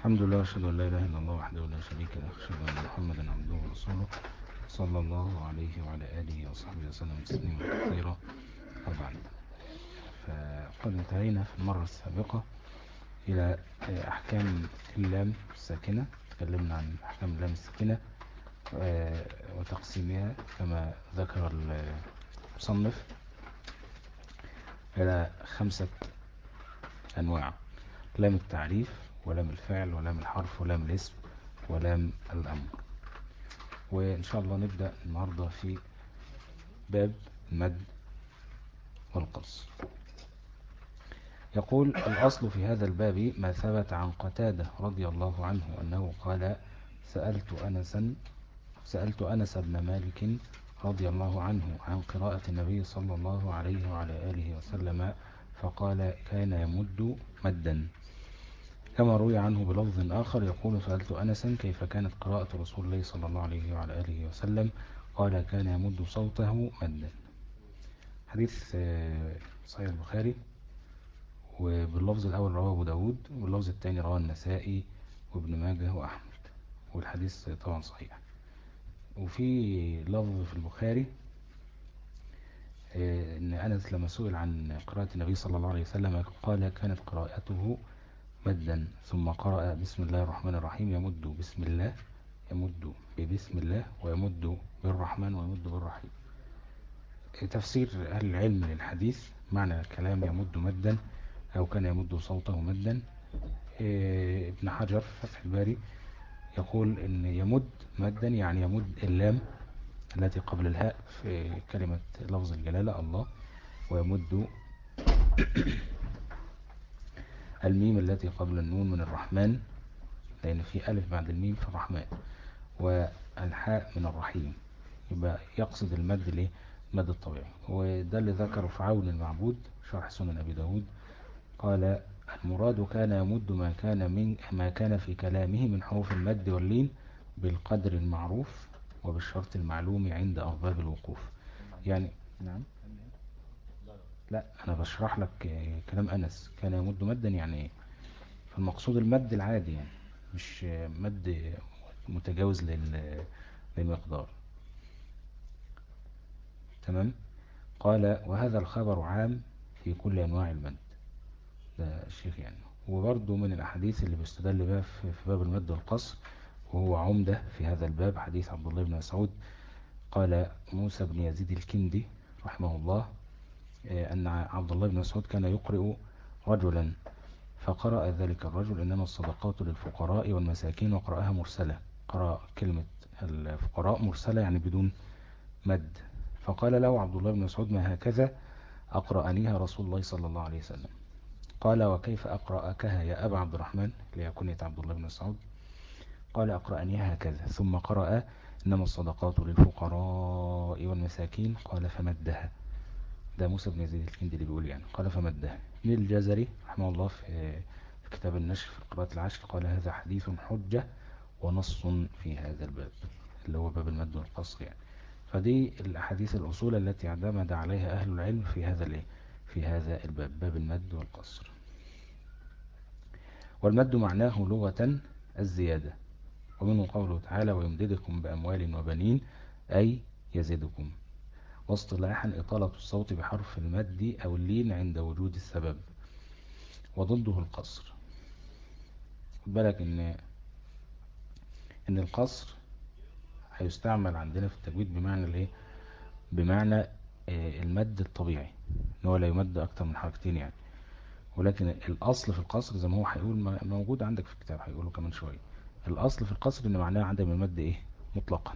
الحمد لله وأشهد أن لا إله إلا الله وحده لا شريك له اشهد أن محمدا عبده ورسوله صلى الله عليه وعلى آله وصحبه وسلم تسليما كثيرا. وبعد فقد انتهينا في المرة السابقة إلى أحكام اللام الساكنة. تكلمنا عن أحكام اللام الساكنة وتقسيمها كما ذكر المصنف إلى خمسة أنواع. لام التعريف ولام الفعل ولام الحرف ولام الاسم ولام الأمر. وإن شاء الله نبدأ النهاردة في باب المد والقصر يقول الأصل في هذا الباب ما ثبت عن قتادة رضي الله عنه أنه قال سألت أنسا سألت أنس بن مالك رضي الله عنه عن قراءة النبي صلى الله عليه وعلى آله وسلم فقال كان يمد مدا. كما روي عنه بلفظ آخر يقول سألت أنسا كيف كانت قراءة رسول الله صلى الله عليه وعلى آله وسلم؟ قال كان يمد صوته مدا. حديث صحيح البخاري وباللفظ الأول رواه أبو داود واللفظ الثاني رواه النسائي وابن ماجه وأحمد والحديث طبعا صحيح. وفي لفظ في البخاري إن أنس لما سئل عن قراءة النبي صلى الله عليه وسلم قال كانت قراءته مدا ثم قرأ بسم الله الرحمن الرحيم يمد بسم الله يمد ببسم الله ويمد بالرحمن ويمد بالرحيم. تفسير أهل العلم للحديث معنى الكلام يمد مدا أو كان يمد صوته مدا ابن حجر فتح الباري يقول إن يمد مدا يعني يمد اللام التي قبل الهاء في كلمة لفظ الجلالة الله ويمد الميم التي قبل النون من الرحمن لأن في ألف بعد الميم في الرحمن والحاء من الرحيم. يبقى يقصد المد ليه مد الطبيعي. وده اللي ذكره في عون المعبود شرح سنن أبي داود. قال المراد كان يمد ما كان من ما كان في كلامه من حروف المد واللين بالقدر المعروف وبالشرط المعلوم عند أرباب الوقوف. يعني نعم. لا أنا بشرح لك كلام أنس. كان يمد مدا يعني إيه فالمقصود المد العادي يعني مش مد متجاوز للمقدار. تمام؟ قال وهذا الخبر عام في كل أنواع المد. ده الشيخ يعني. وبرضه من الأحاديث اللي بيستدل بها في باب المد والقصر وهو عمدة في هذا الباب حديث عبد الله بن مسعود. قال موسى بن يزيد الكندي رحمه الله أن عبد الله بن مسعود كان يقرئ رجلا فقرأ ذلك الرجل إنما الصدقات للفقراء والمساكين وقرأها مرسلة. قرأ كلمة الفقراء مرسلة يعني بدون مد. فقال له عبد الله بن مسعود ما هكذا؟ أقرأنيها رسول الله صلى الله عليه وسلم. قال وكيف أقرأكها يا أبا عبد الرحمن؟ ليكونية عبد الله بن مسعود. قال أقرأنيها هكذا. ثم قرأ إنما الصدقات للفقراء والمساكين. قال فمدها. ده موسى بن يزيد الكندي اللي بيقول يعني. قال فمدها ابن الجزري رحمه الله في كتاب النشر في قراءة العشر قال هذا حديث حجة ونص في هذا الباب اللي هو باب المد والقصر يعني. فدي الأحاديث الأصول التي اعتمد عليها أهل العلم في هذا الايه في هذا الباب باب المد والقصر. والمد معناه لغة الزيادة. ومنه قوله تعالى ويمددكم بأموال وبنين أي يزيدكم. واصطلاحا إطالة الصوت بحرف المد أو اللين عند وجود السبب وضده القصر. بالك إن إن القصر هيستعمل عندنا في التجويد بمعنى الإيه؟ بمعنى المد الطبيعي إن هو لا يمد أكتر من حركتين يعني. ولكن الأصل في القصر زي ما هو هيقول موجود عندك في الكتاب هيقوله كمان شوية. الأصل في القصر إن معناه عدم المد إيه؟ مطلقا.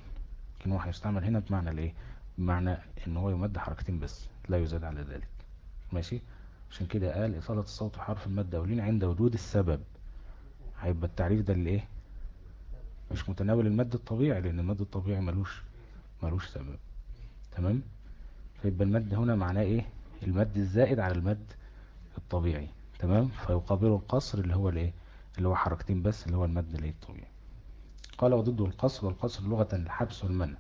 لكن هو هيستعمل هنا بمعنى الإيه؟ بمعنى إن هو يمد حركتين بس لا يزاد على ذلك. ماشي؟ عشان كده قال إطالة الصوت حرف المد أولين عند وجود السبب. هيبقى التعريف ده الايه مش متناول المد الطبيعي لأن المد الطبيعي ملوش ملوش سبب. تمام؟ فيبقى المد هنا معناه إيه؟ المد الزائد على المد الطبيعي. تمام؟ فيقابله القصر اللي هو الايه اللي هو حركتين بس اللي هو المد الطبيعي. قال وضده القصر والقصر لغة الحبس والمنع.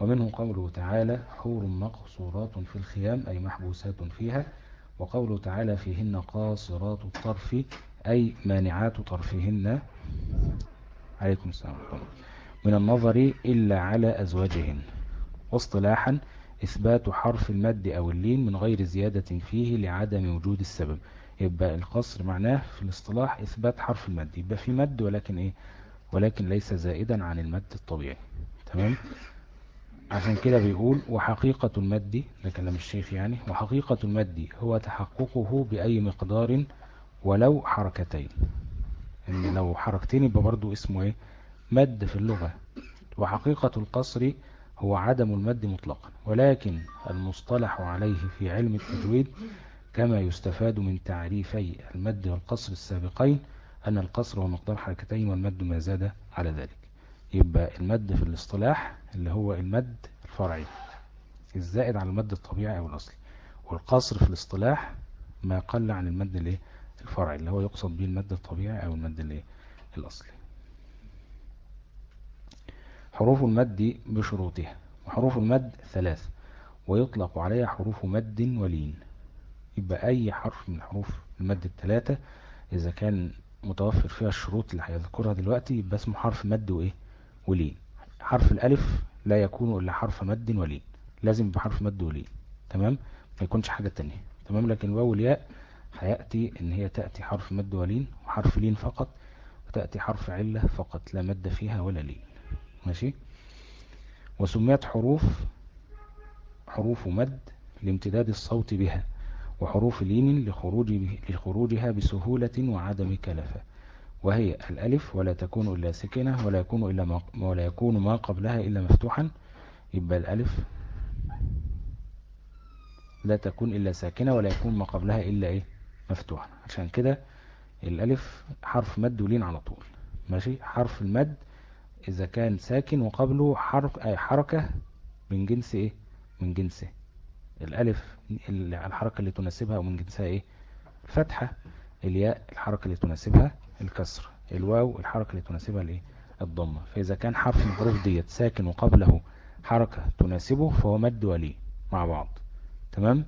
ومنه قوله تعالى حور مقصورات في الخيام أي محبوسات فيها وقوله تعالى فيهن قاصرات الطرف أي مانعات طرفهن. عليكم السلام من النظر إلا على أزواجهن. واصطلاحا إثبات حرف المد أو اللين من غير زيادة فيه لعدم وجود السبب. يبقى القصر معناه في الاصطلاح إثبات حرف المد. يبقى في مد ولكن إيه؟ ولكن ليس زائدا عن المد الطبيعي. تمام؟ عشان كده بيقول وحقيقة المد ده كلام الشيخ يعني وحقيقة المد هو تحققه بأي مقدار ولو حركتين. إن لو حركتين يبقى برضو اسمه إيه؟ مد في اللغة. وحقيقة القصر هو عدم المد مطلقا. ولكن المصطلح عليه في علم التجويد كما يستفاد من تعريفي المد والقصر السابقين أن القصر هو مقدار حركتين والمد ما زاد على ذلك. يبقى المد في الاصطلاح اللي هو المد الفرعي الزائد على المد الطبيعي أو الأصلي والقصر في الاصطلاح ما قل عن المد الفرعي اللي هو يقصد به المد الطبيعي أو المد الأصلي. حروف المد بشروطها وحروف المد ثلاث ويطلق عليها حروف مد ولين. يبقى أي حرف من حروف المد الثلاثة إذا كان متوفر فيها الشروط اللي هيذكرها دلوقتي يبقى اسمه حرف مد وإيه؟ ولين. حرف الألف لا يكون إلا حرف مد ولين. لازم بحرف مد ولين. تمام؟ ما يكونش حاجة تانية. تمام؟ لكن واو الياء هيأتي إن هي تأتي حرف مد ولين وحرف لين فقط وتأتي حرف علة فقط لا مد فيها ولا لين. ماشي؟ وسميت حروف حروف مد لامتداد الصوت بها وحروف لين لخروج لخروجها بسهولة وعدم كلفة. وهي الألف ولا تكون إلا سكنة ولا يكون إلا ما ولا يكون ما قبلها إلا مفتوحا يبقى الألف لا تكون إلا ساكنة ولا يكون ما قبلها إلا إيه؟ مفتوحا. عشان كده الألف حرف مد ولين على طول. ماشي؟ حرف المد إذا كان ساكن وقبله حرف أي حركة من جنس إيه؟ من جنسه الألف الحركة اللي تناسبها ومن جنسها إيه؟ الفتحة الياء الحركة اللي تناسبها الكسر الواو الحركة اللي تناسبها الإيه الضمة. فإذا كان حرف من الحروف ديت ساكن وقبله حركة تناسبه فهو مد ولي مع بعض. تمام؟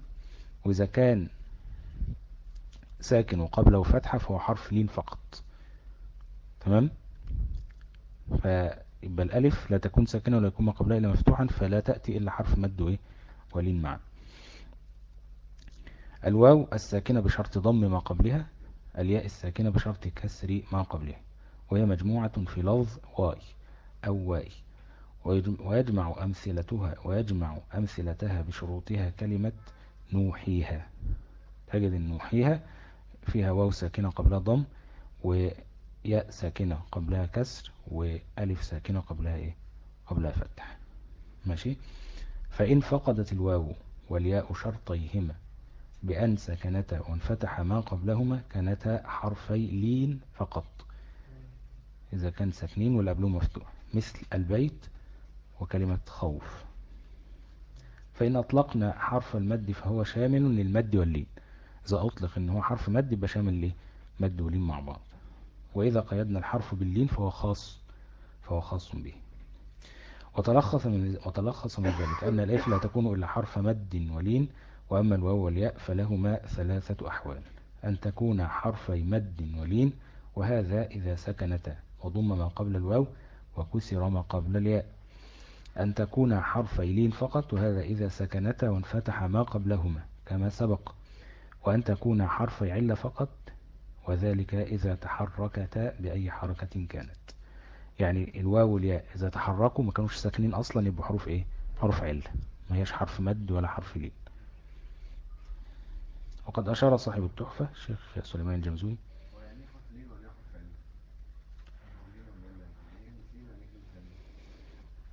وإذا كان ساكن وقبله فتحة فهو حرف لين فقط. تمام؟ فيبقى الألف لا تكون ساكنة ولا يكون ما قبلها إلا مفتوحا فلا تأتي إلا حرف مد ولين معا. الواو الساكنة بشرط ضم ما قبلها الياء الساكنة بشرط كسر ما قبلها وهي مجموعة في لفظ واي أو واي. ويجمع أمثلتها ويجمع أمثلتها بشروطها كلمة نوحيها. تجد النوحيها فيها واو ساكنة قبلها ضم وياء ساكنة قبلها كسر وألف ساكنة قبلها إيه؟ قبلها فتح. ماشي؟ فإن فقدت الواو والياء شرطيهما بأن سكنتا وانفتح ما قبلهما كانتا حرفي لين فقط. إذا كان ساكنين ولا قبلهم مفتوح مثل البيت وكلمة خوف. فإن أطلقنا حرف المد فهو شامل للمد واللين. إذا أطلق إن هو حرف مد يبقى شامل ليه مد ولين مع بعض. وإذا قيدنا الحرف باللين فهو خاص فهو خاص به. وتلخص من, وتلخص من ذلك أن الألف لا تكون إلا حرف مد ولين. وأما الواو والياء فلهما ثلاثة أحوال. أن تكون حرفي مد ولين وهذا إذا سكنتا وضم ما قبل الواو وكسر ما قبل الياء. أن تكون حرفي لين فقط وهذا إذا سكنتا وانفتح ما قبلهما كما سبق. وأن تكون حرفي علة فقط وذلك إذا تحركتا بأي حركة كانت. يعني الواو والياء إذا تحركوا ما كانوش ساكنين أصلا يبقوا حروف إيه؟ حروف علة ما هيش حرف مد ولا حرف لين. وقد أشار صاحب التحفة الشيخ سليمان الجمزوني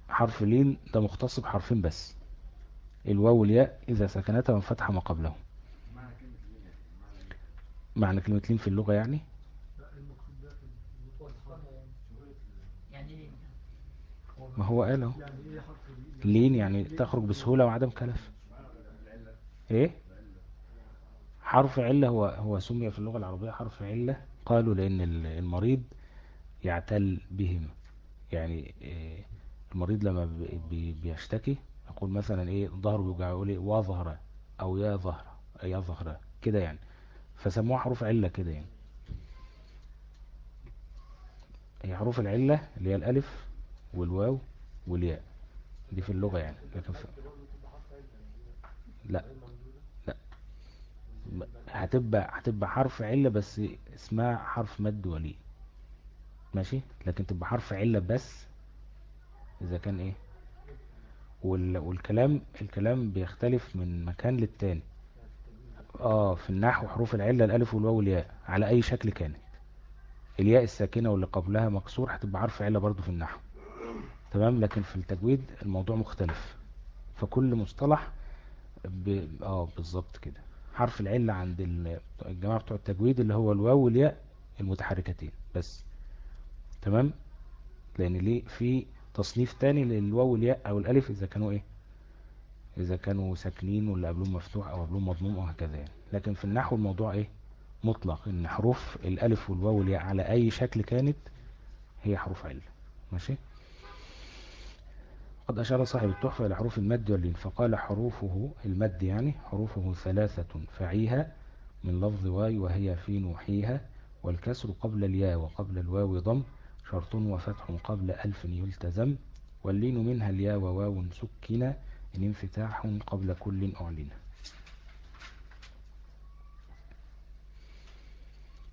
حرف لين ده مختص بحرفين بس. الواو والياء إذا سكنتها وانفتح ما قبله. معنى كلمة لين في اللغة يعني؟ ما هو قاله. لين يعني تخرج بسهولة وعدم كلف. إيه؟ حرف علة هو هو سمي في اللغة العربية حرف علة. قالوا لأن المريض يعتل بهم. يعني إيه المريض لما بيشتكي يقول مثلا إيه ظهره بيوجع يقول إيه وظهر أو يا ظهر يا ظهر كده يعني. فسموها حروف علة كده يعني. هي حروف العلة اللي هي الألف والواو والياء. دي في اللغة يعني لكن في... لا. هتبقى هتبقى حرف علة بس اسمها حرف مد ولي ماشي؟ لكن تبقى حرف علة بس إذا كان إيه؟ وال... والكلام الكلام بيختلف من مكان للتاني. آه في النحو حروف العلة الألف والواو والياء على أي شكل كانت. الياء الساكنة واللي قبلها مكسور هتبقى حرف علة برضو في النحو. تمام؟ لكن في التجويد الموضوع مختلف. فكل مصطلح ب... آه بالظبط كده. حرف العلة عند الجماعة بتوع التجويد اللي هو الواو والياء المتحركتين بس. تمام؟ لأن ليه؟ في تصنيف تاني للواو والياء أو الألف إذا كانوا إيه؟ إذا كانوا ساكنين ولا قبلهم مفتوح أو قبلهم مضموم أو هكذا يعني. لكن في النحو الموضوع إيه؟ مطلق. إن حروف الألف والواو والياء على أي شكل كانت هي حروف علة. ماشي؟ قد أشار صاحب التحفة إلى حروف المد واللين فقال حروفه المد يعني حروفه ثلاثة فعيها من لفظ واي وهي في نوحيها والكسر قبل الياء وقبل الواو ضم شرط وفتح قبل ألف يلتزم واللين منها الياء وواو سكنا إن انفتاح قبل كل أعلن.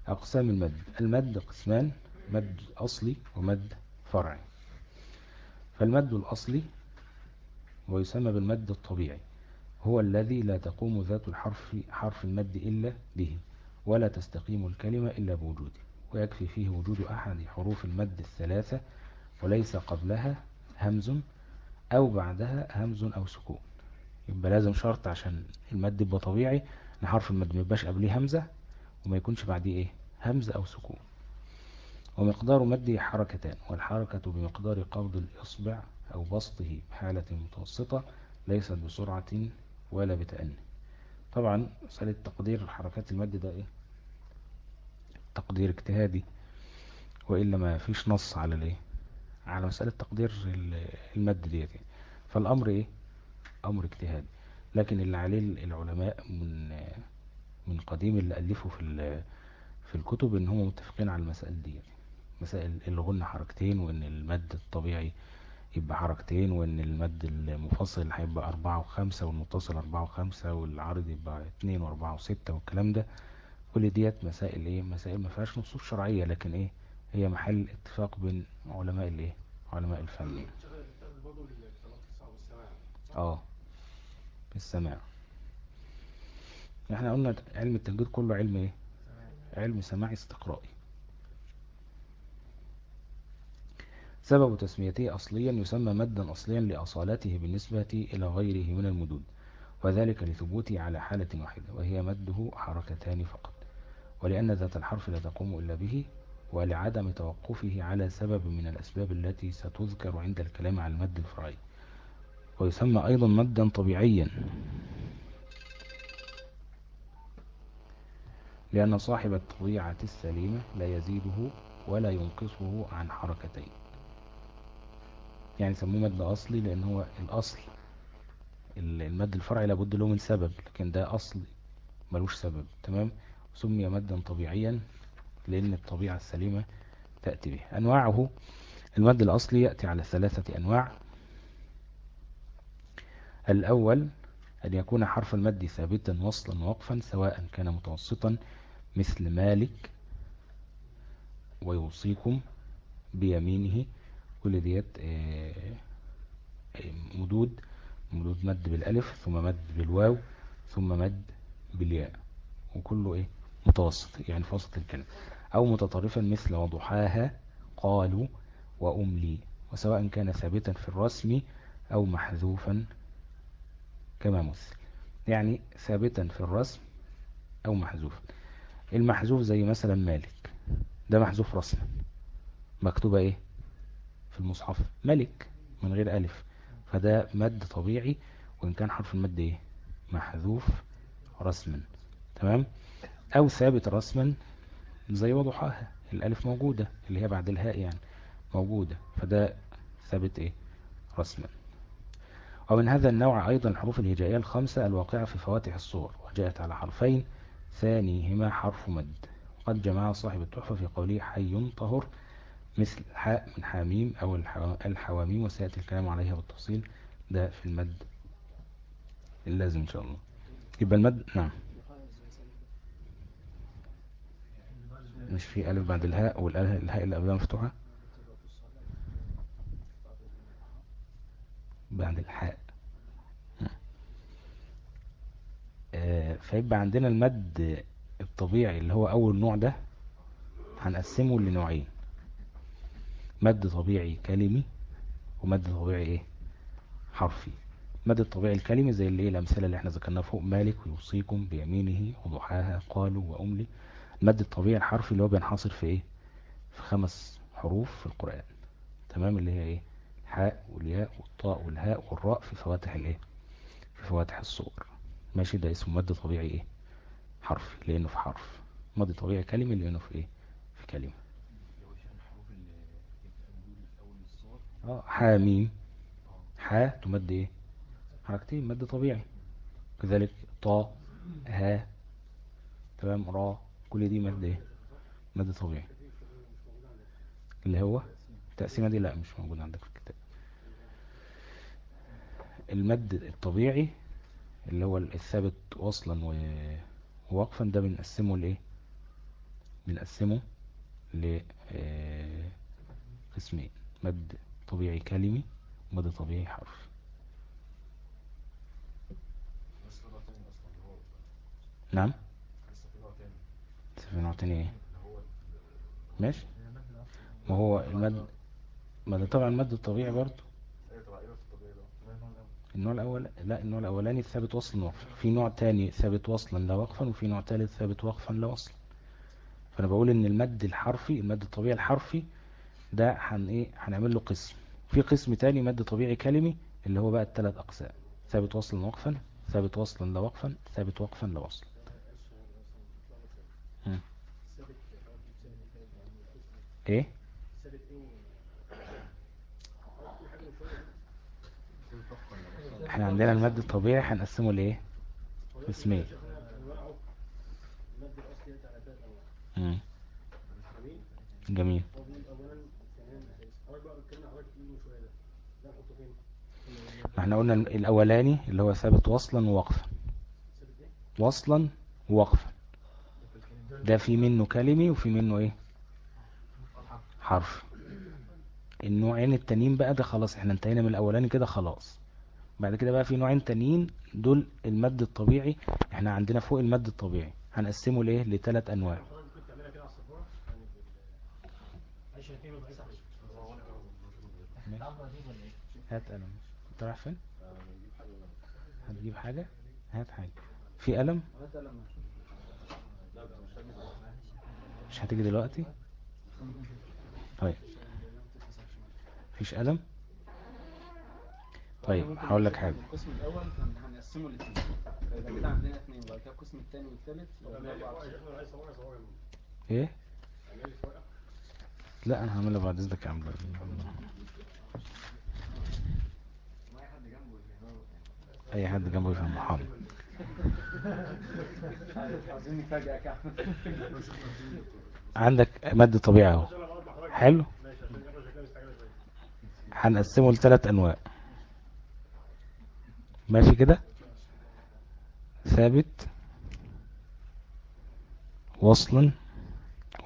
أقسام المد المد قسمان مد أصلي ومد فرعي. فالمد الأصلي ويسمى بالمد الطبيعي هو الذي لا تقوم ذات الحرف حرف المد إلا به ولا تستقيم الكلمة إلا بوجوده ويكفي فيه وجود أحد حروف المد الثلاثة وليس قبلها همز أو بعدها همز أو سكون. يبقى لازم شرط عشان المد يبقى طبيعي إن حرف المد ما يبقاش قبليه همزة وما يكونش بعديه إيه؟ همزة أو سكون. ومقدار مده حركتان والحركة بمقدار قبض الإصبع أو بسطه بحالة متوسطة ليست بسرعة ولا بتأني. طبعا مسألة تقدير حركات المد ده إيه؟ تقدير اجتهادي وإلا ما فيش نص على الإيه؟ على مسألة تقدير المد ديت فالأمر إيه؟ أمر اجتهادي. لكن اللي عليه العلماء من من قديم اللي ألفوا في في الكتب إن هم متفقين على المسائل دي مسائل قلنا حركتين وإن المد الطبيعي يبقى حركتين وإن المد المفصل هيبقى أربعة وخمسة والمتصل أربعة وخمسة والعارض يبقى اتنين وأربعة وستة والكلام ده. كل ديت مسائل إيه؟ مسائل ما فيهاش نصوص شرعية لكن إيه؟ هي محل اتفاق بين علماء الإيه؟ علماء الفن. آه. السماع. إحنا قلنا علم التجويد كله علم إيه؟ علم سماعي استقرائي. سبب تسميته أصليا يسمى مدا أصليا لأصالته بالنسبة إلى غيره من المدود وذلك لثبوته على حالة واحدة وهي مده حركتان فقط ولأن ذات الحرف لا تقوم إلا به ولعدم توقفه على سبب من الأسباب التي ستذكر عند الكلام على المد الفرعي. ويسمى أيضا مدا طبيعيا لأن صاحب الطبيعة السليمة لا يزيده ولا ينقصه عن حركتين. يعني سموه مد أصلي لأن هو الأصل المد الفرعي لابد له من سبب لكن ده أصل ملوش سبب تمام؟ سمي مدا طبيعيا لأن الطبيعة السليمة تأتي به. أنواعه المد الأصلي يأتي على ثلاثة أنواع. الأول أن يكون حرف المد ثابتا وصلا وقفا سواء كان متوسطا مثل مالك ويوصيكم بيمينه كل ديت آه، آه، مدود مدود مد بالألف ثم مد بالواو ثم مد بالياء وكله إيه؟ متوسط يعني في وسط الكلمة. أو متطرفا مثل وضحاها قالوا وأملي وسواء كان ثابتا في الرسم أو محذوفا كما مثل. يعني ثابتا في الرسم أو محذوفا المحذوف زي مثلا مالك ده محذوف رسما. مكتوبة إيه؟ في المصحف ملك من غير ألف. فده مد طبيعي وإن كان حرف المد إيه؟ محذوف رسما. تمام؟ أو ثابت رسما زي وضحاها الألف موجودة اللي هي بعد الهاء يعني موجودة. فده ثابت إيه؟ رسما. ومن هذا النوع أيضا الحروف الهجائية الخمسة الواقعة في فواتح الصور وجاءت على حرفين ثانيهما حرف مد. قد جمع صاحب التحفة في قوله حي طهر مثل حاء من حاميم أو الحواميم وسيأتي الكلام عليها بالتفصيل. ده في المد. اللازم إن شاء الله. يبقى المد نعم. مش في ألف بعد الهاء والهاء اللي قبلها مفتوحة؟ بعد الحاء. آه، فيبقى عندنا المد الطبيعي اللي هو أول نوع ده هنقسمه لنوعين. مد طبيعي كلمي ومد طبيعي إيه؟ حرفي. مد الطبيعي الكلمي زي اللي الأمثلة اللي إحنا ذكرناها فوق. مالك ويوصيكم بيمينه وضحاها قالوا وأملي. المد الطبيعي الحرفي اللي هو بينحصر في إيه؟ في خمس حروف في القرآن. تمام؟ اللي هي إيه؟ الحاء والياء والطاء والهاء والراء في فواتح الإيه؟ في فواتح الصور. ماشي؟ ده اسمه مد طبيعي إيه؟ حرفي. لأنه في حرف. مد طبيعي كلمي لأنه في إيه؟ في كلمة. آه حاميم حا تمد إيه؟ حركتين مد طبيعي. كذلك طا ها تمام را كل دي مد إيه؟ مد طبيعي. اللي هو التقسيمة دي لا مش موجود عندك في الكتاب. المد الطبيعي اللي هو الثابت وصلا ووقفا ده بنقسمه لإيه؟ بنقسمه لقسمين آه، مد طبيعي كلمي ومد طبيعي حرف. نعم؟ في نوع تاني إيه؟ ماشي. ما هو المد ما ده طبعا المد الطبيعي برضه. النوع الأول لا النوع الأولاني ثابت وصلا وقفا في نوع تاني ثابت وصلا لا وقفا وفي نوع تالت ثابت وقفا لا وصلا. فأنا بقول إن المد الحرفي المد الطبيعي الحرفي ده هن إيه؟ هنعمل له قسم. في قسم تاني مد طبيعي كلمي اللي هو بقى الثلاث أقسام. ثابت وصلا وقفا ثابت وصلا لا وقفا ثابت وقفا لا وصلا إيه؟ إحنا عندنا المد الطبيعي هنقسمه لإيه؟ قسمين. جميل. إحنا قلنا الأولاني اللي هو ثابت وصلا ووقفا. وصلا ووقفا. ده في منه كلمي وفي منه إيه؟ حرف. النوعين التانيين بقى ده خلاص إحنا انتهينا من الأولاني كده خلاص. بعد كده بقى في نوعين تانيين دول المد الطبيعي. إحنا عندنا فوق المد الطبيعي. هنقسمه لإيه؟ لثلاث أنواع. هات قلم. انت رايح فين؟ هتجيب حاجة؟ هات حاجة. في قلم؟ مش هتيجي دلوقتي؟ طيب. مفيش قلم؟ طيب هقول لك حاجة. القسم الأول هنقسمه لاثنين يبقى كده عندنا اثنين بعد كده القسم الثاني والثالث إيه؟ لا أنا هعملها بعد إذنك يا عم. أي حد جنبه يفهم حاضر عندك مد طبيعي أهو. حلو؟ هنقسمه لثلاث أنواع. ماشي كده؟ ثابت وصلا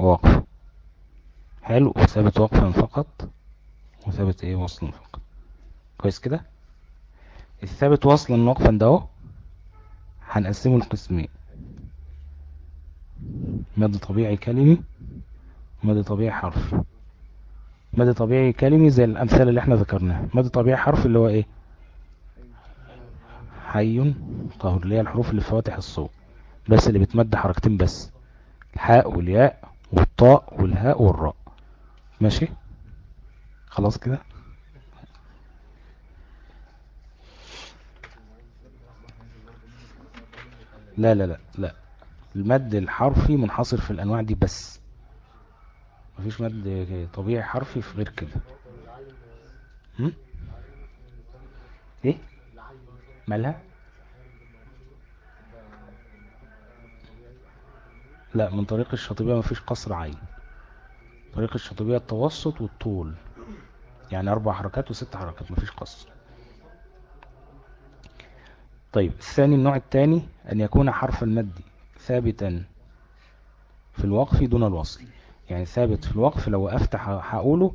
ووقف. حلو. وثابت وقفا فقط. وثابت إيه؟ وصلا فقط. كويس كده؟ الثابت وصلا وقفا ده أهو. هنقسمه لقسمين. مد طبيعي كلمي مد طبيعي حرف. مد طبيعي كلمي زي الأمثلة اللي إحنا ذكرناها. مد طبيعي حرف اللي هو إيه؟ حي طاهر. اللي هي الحروف اللي في فواتح الصوت. بس اللي بتمد حركتين بس. الحاء والياء والطاء والهاء والراء. ماشي؟ خلاص كده؟ لا لا لا لا. المد الحرفي منحصر في الأنواع دي بس. مفيش مد طبيعي حرفي في غير كده. هم؟ إيه؟ مالها؟ لا من طريق الشاطبية مفيش قصر عين. طريق الشاطبية التوسط والطول. يعني أربع حركات وست حركات مفيش قصر. طيب الثاني النوع الثاني أن يكون حرف المد ثابتا في الوقف دون الوصل. يعني ثابت في الوقف لو وقفت هقوله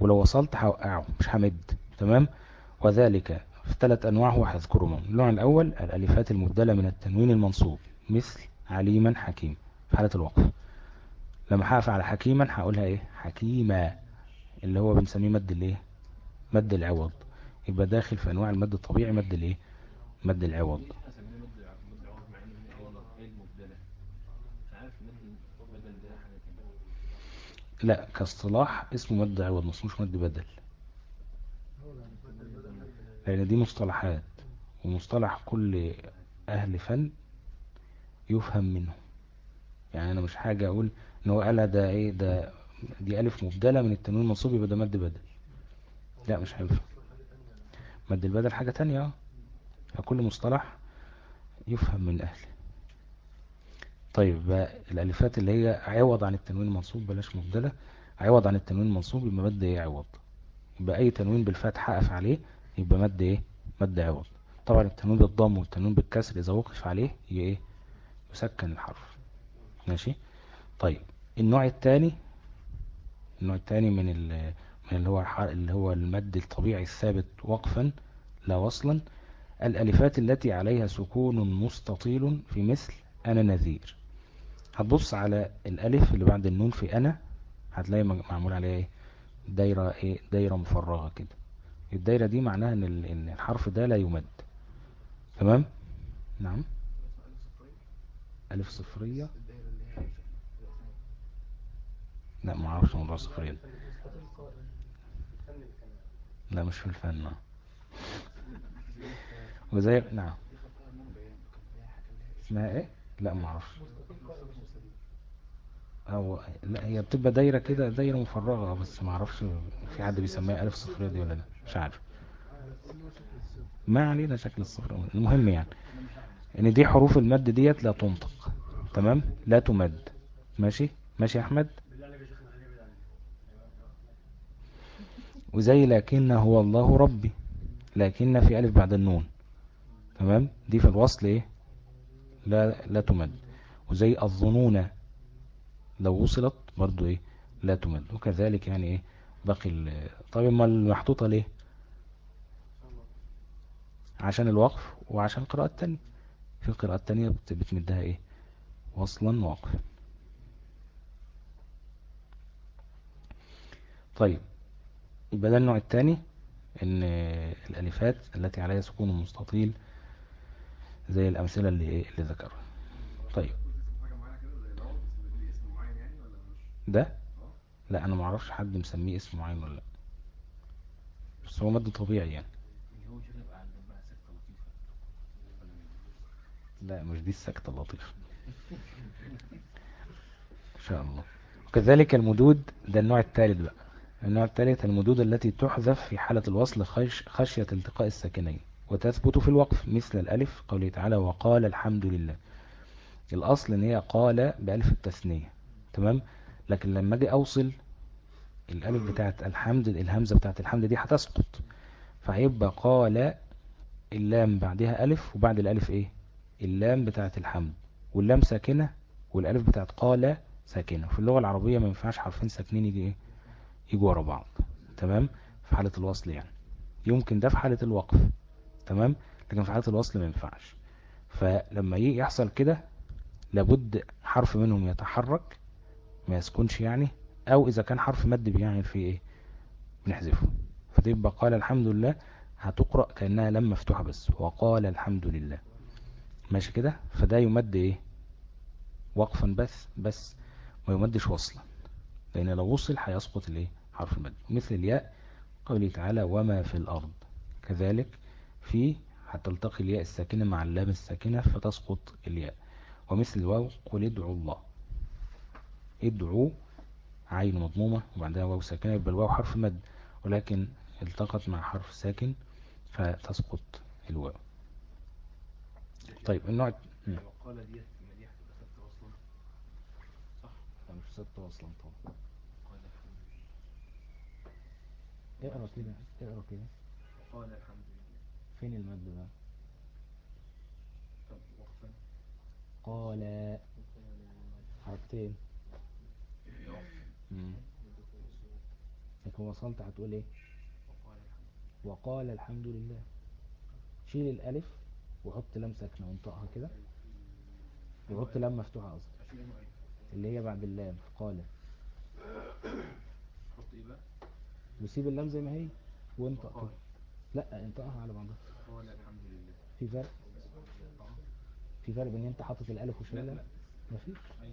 ولو وصلت هوقعه مش همد. تمام؟ وذلك في ثلاث أنواع وهذكرهم النوع الأول الألفات المبدلة من التنوين المنصوب. مثل عليما حكيم في حالة الوقف. لما هقف على حكيما هقولها إيه؟ حكيمة اللي هو بنسميه مد الإيه؟ مد العوض. يبقى داخل في أنواع المد الطبيعي مد الإيه؟ مد العوض. لا كاصطلاح اسمه مد عوض مش مد بدل. لأن دي مصطلحات ومصطلح كل أهل فن يفهم منه. يعني أنا مش حاجة أقول إن هو قال ده إيه ده دي ألف مبدلة من التنوين المنصوب يبقى ده مد بدل. لا مش هينفع. مد البدل حاجة تانية. فكل مصطلح يفهم من اهله طيب بقى الألفات اللي هي عوض عن التنوين المنصوب بلاش مبدلة. عوض عن التنوين المنصوب يبقى مد إيه؟ عوض. يبقى أي تنوين بالفتح أقف عليه يبقى مد إيه؟ مد عوض. طبعا التنوين بالضم والتنوين بالكسر إذا وقف عليه إيه؟ يسكن الحرف. ماشي؟ طيب النوع الثاني النوع الثاني من من اللي هو اللي هو المد الطبيعي الثابت وقفا لا وصلا الألفات التي عليها سكون مستطيل في مثل أنا نذير. هتبص على الألف اللي بعد النون في أنا هتلاقي معمول عليها إيه؟ دايرة إيه؟ دايرة مفرغة كده. الدايرة دي معناها إن الحرف ده لا يمد. تمام؟ نعم. ألف صفرية. لا ما أعرفش موضوع صفرية لا مش في الفن. وزي نعم. اسمها إيه؟ لا ما أعرفش. أو لا هي بتبقى دايرة كده دايرة مفرغة بس ما أعرفش في حد بيسميها ألف صفريه دي ولا لا. مش عارف. ما علينا شكل الصفر المهم يعني إن دي حروف المد ديت لا تنطق. تمام؟ لا تمد. ماشي؟ ماشي يا أحمد؟ وزي لكن هو الله ربي. لكن في ألف بعد النون. تمام؟ دي في الوصل إيه؟ لا لا تمد وزي الظنون لو وصلت برضو إيه؟ لا تمد وكذلك يعني إيه؟ باقي طيب ما المحطوطة ليه؟ عشان الوقف وعشان القراءة التانية. في القراءة التانية بتمدها إيه؟ وصلا وقفا طيب يبقى ده النوع الثاني إن الألفات التي عليها سكون مستطيل زي الأمثلة اللي إيه اللي ذكرها. طيب. ده؟ لا أنا ما أعرفش حد مسميه اسم معين ولا لأ. بس هو مد طبيعي يعني. لا مش دي السكتة اللطيفة. إن شاء الله. وكذلك المدود ده النوع الثالث بقى. النوع الثالث المدود التي تحذف في حالة الوصل خش خشية التقاء الساكنين. وتثبت في الوقف مثل الألف قوله تعالى وقال الحمد لله. الأصل إن هي قال بألف التثنية. تمام؟ لكن لما أجي أوصل الألف بتاعت الحمد الهمزة بتاعت الحمد دي هتسقط. فهيبقى قال اللام بعدها ألف وبعد الألف إيه؟ اللام بتاعت الحمد. واللام ساكنة والألف بتاعت قال ساكنة. في اللغة العربية ما ينفعش حرفين ساكنين يجي إيه؟ يجوا ورا بعض. تمام؟ في حالة الوصل يعني. يمكن ده في حالة الوقف. تمام؟ لكن في حالة الوصل ما ينفعش. فلما يحصل كده لابد حرف منهم يتحرك ما يسكنش يعني أو إذا كان حرف مد بيعمل فيه إيه؟ بنحذفه. فتبقى قال الحمد لله هتقرأ كأنها لم مفتوحة بس. وقال الحمد لله. ماشي كده؟ فده يمد إيه؟ وقفا بس بس ما يمدش وصلا. لأن لو وصل هيسقط الإيه؟ حرف المد. مثل الياء قوله تعالى وما في الأرض كذلك في هتلتقي الياء الساكنة مع اللام الساكنة فتسقط الياء. ومثل الواو قل ادعوا الله. ادعوا عين مضمومة وبعدها واو ساكنة يبقى الواو حرف مد. ولكن التقت مع حرف ساكن فتسقط الواو. طيب النوع وقال ديت مديح تبقى أصلا. صح؟ مش ست أصلا طبعا. اقرا كده اقرأ كده. قال الحمد فين المد بقى وقفا قال حرفتين. لكن وصلت هتقول إيه؟ وقال الحمد لله. شيل الألف وحط لام ساكنة وانطقها كده. وحط لام مفتوحة قصدي. اللي هي بعد اللام. قال. حط إيه بقى؟ وسيب اللام زي ما هي وانطق لا انطقها على بعضها. في فرق؟ في فرق بين إن أنت حاطط الألف لا مفيش أي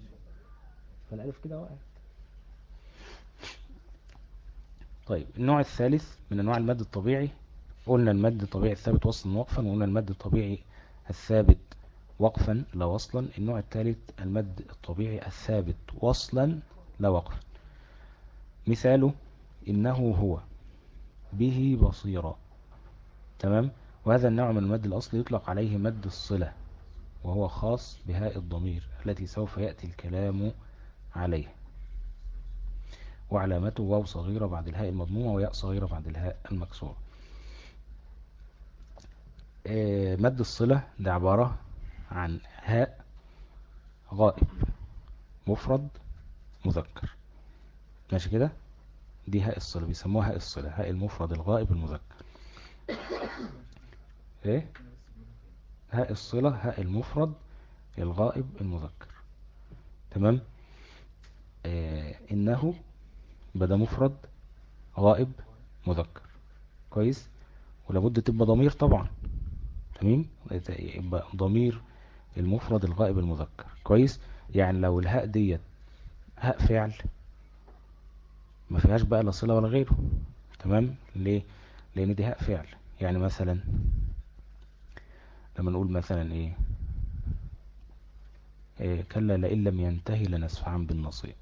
فالألف كده وقعت. طيب النوع الثالث من أنواع المد الطبيعي قلنا المد الطبيعي الثابت وصلا وقفا وقلنا المد الطبيعي الثابت وقفا لا وصلا. النوع الثالث المد الطبيعي الثابت وصلا لا وقفا. مثاله إنه هو به بصيرا تمام؟ وهذا النوع من المد الأصلي يطلق عليه مد الصلة وهو خاص بهاء الضمير التي سوف يأتي الكلام عليه. وعلامته واو صغيرة بعد الهاء المضمومة وياء صغيرة بعد الهاء المكسورة. آه، مد الصلة ده عبارة عن هاء غائب مفرد مذكر. ماشي كده؟ دي هاء الصلة بيسموها هاء الصلة هاء المفرد الغائب المذكر. إيه؟ هاء الصلة هاء المفرد الغائب المذكر. تمام؟ آه إنه بدأ مفرد غائب مذكر. كويس؟ ولابد تبقى ضمير طبعا. تمام؟ يبقى ضمير المفرد الغائب المذكر. كويس؟ يعني لو الهاء ديت هاء فعل ما فيهاش بقى لا صلة ولا غيره. تمام؟ ليه؟ لأن دي هاء فعل. يعني مثلا لما نقول مثلا إيه, إيه كلا لئن لم ينتهي لنسفعا بالنصير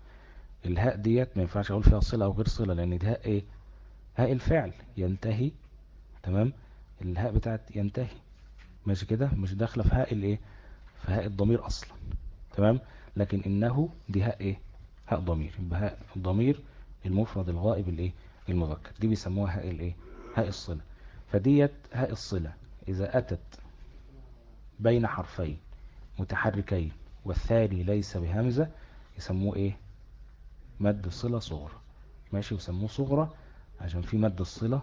الهاء ديت ما ينفعش أقول فيها صلة أو غير صلة لأن دي هاء إيه؟ هاء الفعل ينتهي تمام؟ الهاء بتاعت ينتهي ماشي كده؟ مش داخلة في هاء الإيه؟ في هاء الضمير أصلا تمام؟ لكن إنه دي هاء إيه؟ هاء ضمير. يبقى هاء ضمير المفرد الغائب الإيه؟ المذكر. دي بيسموها هاء الإيه؟ هاء الصلة. فديت هاء الصلة إذا أتت بين حرفين. متحركين. والثاني ليس بهمزة يسموه إيه؟ مد صلة صغرى. ماشي يسموه صغرى عشان في مد الصلة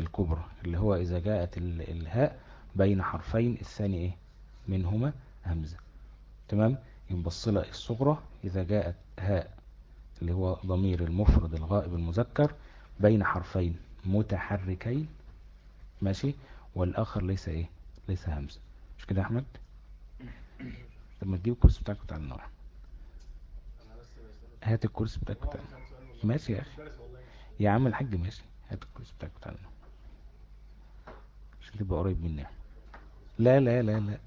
الكبرى اللي هو إذا جاءت ال- الهاء بين حرفين الثاني إيه؟ منهما همزة. تمام؟ يبقى الصلة الصغرى إذا جاءت هاء اللي هو ضمير المفرد الغائب المذكر بين حرفين متحركين. ماشي؟ والآخر ليس إيه؟ ليس همزة. مش كده يا أحمد؟ طب ما تجيب الكرسي بتاعك وتعالى نروح هات الكرسي بتاعك وتعالى ماشي يا أخي. يا عم الحاج ماشي. هات الكرسي بتاعك وتعالى نروح عشان تبقى قريب يعني. لا لا لا لا.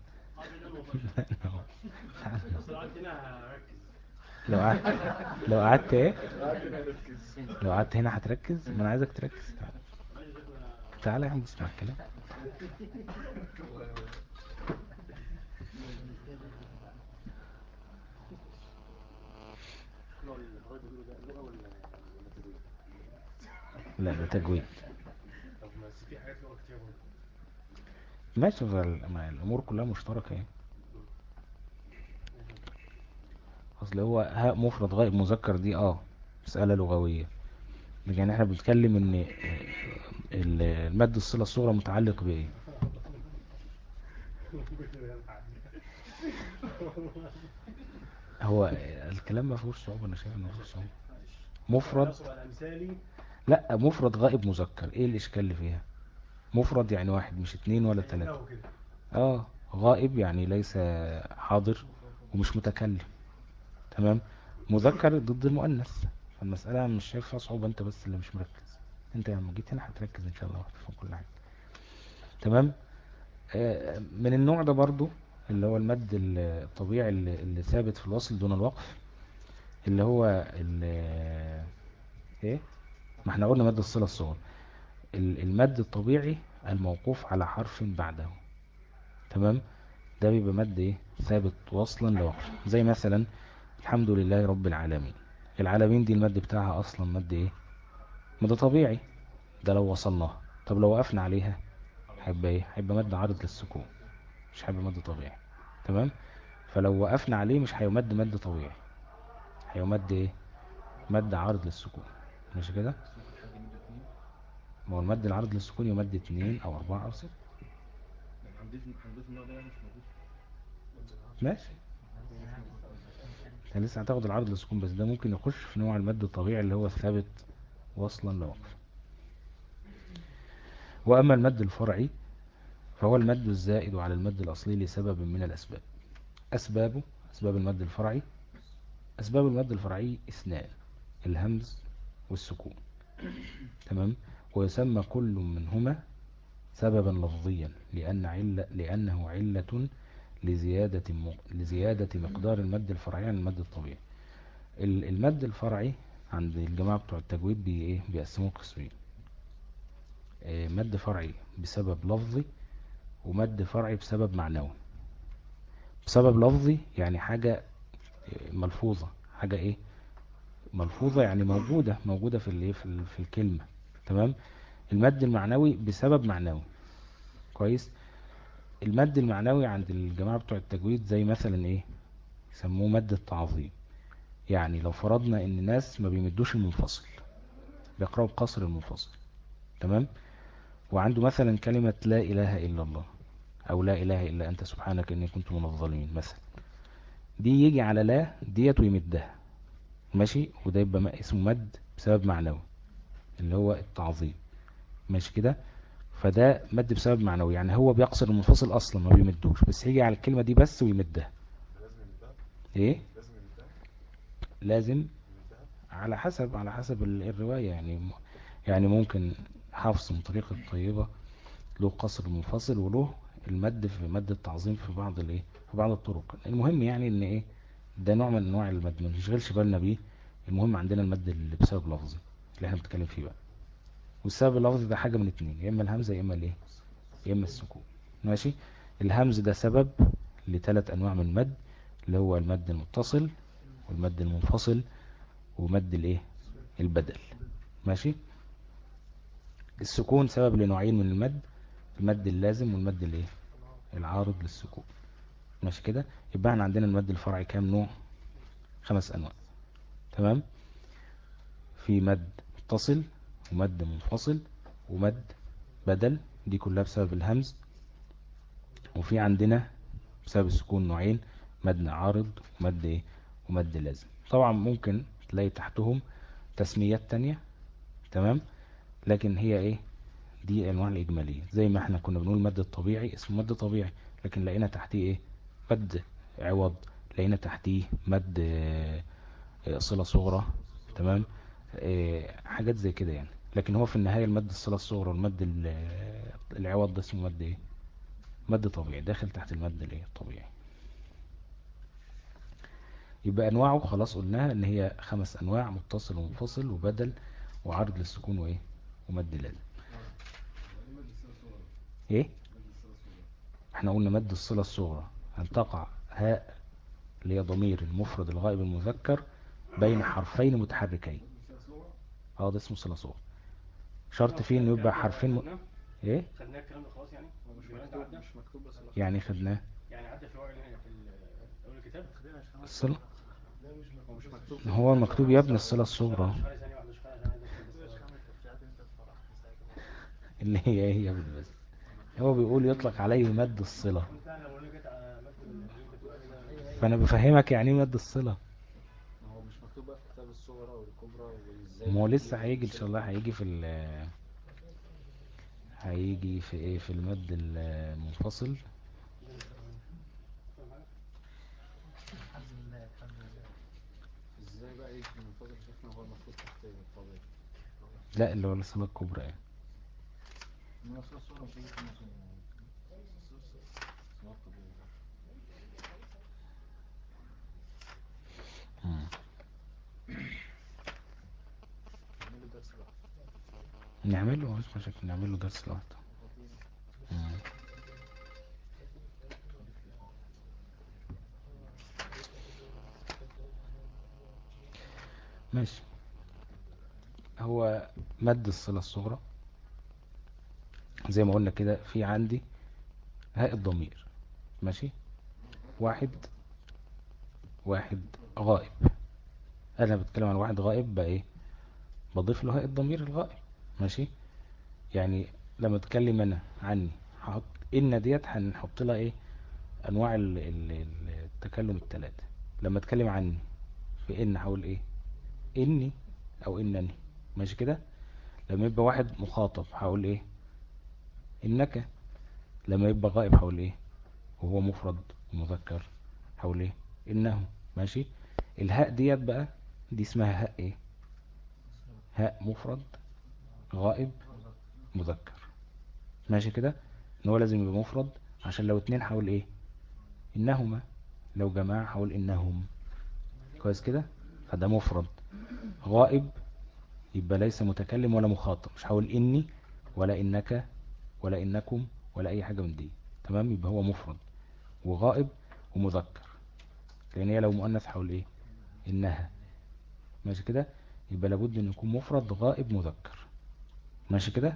لو قعدت لو قعدت إيه؟ لو قعدت هنا هتركز؟ ما أنا عايزك تركز. تعالى تعالى يا عم اسمع الكلام. لا ده تجويد. ماشي فال- ما الأمور كلها مشتركة يعني. أصل هو هاء مفرد غائب مذكر دي آه مسألة لغوية. لكن إحنا بنتكلم إن ال- المد الصلة الصغرى متعلق بإيه؟ هو الكلام ما فيهوش صعوبة أنا شايف إنه ما فيهوش صعوبة. مفرد لا مفرد غائب مذكر. إيه الإشكال اللي فيها؟ مفرد يعني واحد مش اتنين ولا تلاتة. آه غائب يعني ليس حاضر ومش متكلم. تمام؟ مذكر ضد المؤنث. فالمسألة مش شايف فيها صعوبة أنت بس اللي مش مركز. أنت لما جيت هنا هتركز إن شاء الله وهتفهم كل حاجة. تمام؟ آه، من النوع ده برضو اللي هو المد الطبيعي اللي, اللي ثابت في الوصل دون الوقف اللي هو ال- إيه؟ ما إحنا قلنا مد الصلة الصغرى. ال- المد الطبيعي الموقوف على حرف بعده. تمام؟ ده بيبقى مد إيه؟ ثابت وصلا لوقف زي مثلا الحمد لله رب العالمين. العالمين دي المد بتاعها أصلا مد إيه؟ مد طبيعي. ده لو وصلناها. طب لو وقفنا عليها؟ هيبقى إيه؟ هيبقى مد عارض للسكون. مش هيبقى مد طبيعي. تمام؟ فلو وقفنا عليه مش هيمد مد طبيعي. هيمد إيه؟ مد عارض للسكون. ماشي كده؟ ما هو المد العارض للسكون يمد اتنين أو أربعة أو ستة. هنضيف هنضيف النوع ده يعني مش موجود ماشي. إحنا لسه هتاخد العرض للسكون بس ده ممكن يخش في نوع المد الطبيعي اللي هو الثابت وصلا لوقف. وأما المد الفرعي فهو المد الزائد على المد الأصلي لسبب من الأسباب. أسبابه أسباب المد الفرعي. أسباب المد الفرعي اثنان الهمز والسكون. تمام؟ ويسمى كل منهما سببا لفظيا لأن علة لأنه علة لزيادة م- لزيادة مقدار المد الفرعي عن المد الطبيعي. ال- المد الفرعي عند الجماعة بتوع التجويد بي إيه؟ بيقسموه قسمين. آه، مد فرعي بسبب لفظي ومد فرعي بسبب معنوي. بسبب لفظي يعني حاجة آه، ملفوظة حاجة إيه؟ ملفوظة يعني موجودة موجودة في الايه في, في الكلمة. تمام؟ المد المعنوي بسبب معنوي. كويس؟ المد المعنوي عند الجماعة بتوع التجويد زي مثلا إيه؟ يسموه مد التعظيم. يعني لو فرضنا إن الناس ما بيمدوش المنفصل بيقرأوا بقصر المنفصل. تمام؟ وعنده مثلا كلمة لا إله إلا الله أو لا إله إلا أنت سبحانك إني كنت من الظالمين مثلا. دي يجي على لا ديت ويمدها. ماشي وده يبقى اسمه مد بسبب معنوي اللي هو التعظيم. ماشي كده؟ فده مد بسبب معنوي يعني هو بيقصر المنفصل أصلا ما بيمدوش. بس هيجي على الكلمة دي بس ويمدها. إيه؟ لازم على حسب على حسب ال- الرواية. يعني يعني ممكن حفص من طريق الطيبة له قصر منفصل وله المد في مد التعظيم في بعض الإيه؟ في بعض الطرق. المهم يعني إن إيه؟ ده نوع من أنواع المد ما نشغلش بالنا بيه. المهم عندنا المد اللي بسبب لفظي اللي إحنا بنتكلم فيه بقى. والسبب اللفظي ده حاجة من اتنين يا إما الهمزة يا إما الإيه؟ يا إما السكون. ماشي؟ الهمز ده سبب لثلاث أنواع من المد اللي هو المد المتصل والمد المنفصل ومد الإيه؟ البدل. ماشي؟ السكون سبب لنوعين من المد المد اللازم والمد الإيه؟ العارض للسكون. ماشي كده؟ يبقى إحنا عندنا المد الفرعي كام نوع؟ خمس أنواع. تمام؟ في مد متصل ومد منفصل ومد بدل. دي كلها بسبب الهمز. وفي عندنا بسبب السكون نوعين مد عارض ومد إيه؟ ومد لازم. طبعا ممكن تلاقي تحتهم تسميات تانية. تمام؟ لكن هي إيه؟ دي الانواع الإجمالية. زي ما إحنا كنا بنقول مد الطبيعي اسمه مد طبيعي. لكن لقينا تحتيه إيه؟ مد عوض لقينا تحتيه مد آه، آه، صلة صغرى تمام؟ آه، حاجات زي كده يعني. لكن هو في النهاية المد الصله الصغرى والمد ال- العوض ده اسمه مد إيه؟ مد طبيعي داخل تحت المد الايه الطبيعي. يبقى أنواعه خلاص قلناها إن هي خمس أنواع متصل ومنفصل وبدل وعرض للسكون وإيه؟ ومد لازم إيه؟ إحنا قلنا مد الصلة الصغرى. أن تقع هاء اللي هي ضمير المفرد الغائب المذكر بين حرفين متحركين. آه ده اسمه صلة صغرى شرط فيه إنه يبقى حرفين م... إيه؟ خدناه الكلام ده خلاص يعني؟ هو مش مكتوب. مش مكتوب بس. يعني خدناه. يعني عدى في الورق اللي في ال- أول الكتاب؟ الصلة هو مش مكتوب. يا ابني الصلة الصغرى اللي هي إيه يا ابني بس هو بيقول يطلق عليه مد الصلة كنت أنا لو جيت على مكتب اللي انت بتقول عليه ده فانا بفهمك يعني إيه مد الصلة. ما هو مش مكتوب بقى في كتاب الصغرى والكبرى وازاي ما هو لسه هيجي إن شاء الله هيجي في ال هيجي في إيه؟ في المد المنفصل. هو لا اللي هو الصلة الكبرى يعني ما هو الصورة مش هيجي في المنفصل صور طبيعي مم. نعمل درس بقى نعمل له مش مشاكل له درس لوحده. ماشي. هو مد الصلة الصغرى. زي ما قلنا كده في عندي هاء الضمير. ماشي؟ واحد واحد غائب. أنا بتكلم عن واحد غائب بقى إيه؟ بضيف له هاء الضمير الغائب. ماشي؟ يعني لما اتكلم أنا عني هحط إن ديت هنحط لها إيه؟ أنواع ال- ال- ال- التكلم الثلاثه لما اتكلم عني في إن هقول إيه؟ إني أو إنني. ماشي كده؟ لما يبقى واحد مخاطب هقول إيه؟ إنك. لما يبقى غائب هقول إيه؟ وهو مفرد ومذكر هقول إيه؟ إنه. ماشي؟ الهاء ديت بقى دي اسمها هاء إيه؟ هاء مفرد غائب مذكر. ماشي كده؟ إن هو لازم يبقى مفرد عشان لو اتنين هقول إيه؟ إنهما. لو جماعة هقول إنهم. كويس كده؟ فده مفرد. غائب يبقى ليس متكلم ولا مخاطب. مش هقول إني ولا إنك ولا إنكم ولا أي حاجة من دي. تمام؟ يبقى هو مفرد. وغائب ومذكر. لأن هي لو مؤنث هقول إيه؟ إنها. ماشي كده؟ يبقى لابد إن يكون مفرد غائب مذكر. ماشي كده؟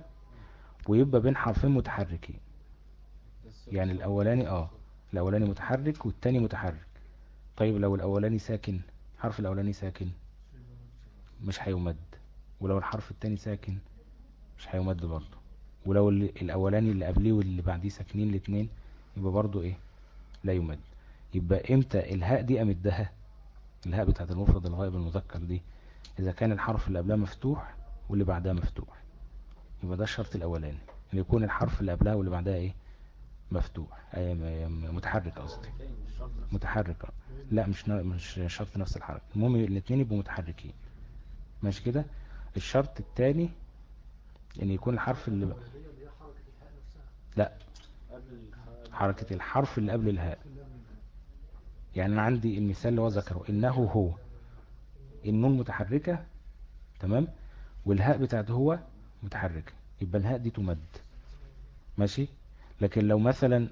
ويبقى بين حرفين متحركين. يعني الأولاني آه الأولاني متحرك والتاني متحرك. طيب لو الأولاني ساكن حرف الأولاني ساكن مش هيمد. ولو الحرف التاني ساكن مش هيمد برضه. ولو ال- الأولاني اللي قبليه واللي بعديه ساكنين الاتنين يبقى برضه إيه؟ لا يمد. يبقى إمتى الهاء دي امدها الهاء بتاعت المفرد الغائب المذكر دي. إذا كان الحرف اللي قبلها مفتوح واللي بعدها مفتوح. يبقى ده الشرط الأولاني إن يكون الحرف اللي قبلها واللي بعدها إيه؟ مفتوح أي متحرك قصدي. متحرك. لا مش مش شرط نفس الحركة. المهم الاثنين يبقوا متحركين. ماشي كده؟ الشرط الثاني إن يكون الحرف اللي لا. حركة الحرف اللي قبل الهاء. يعني أنا عندي المثال اللي هو ذكره إنه هو. النون متحركة تمام؟ والهاء بتاعته هو متحركة يبقى الهاء دي تمد. ماشي؟ لكن لو مثلا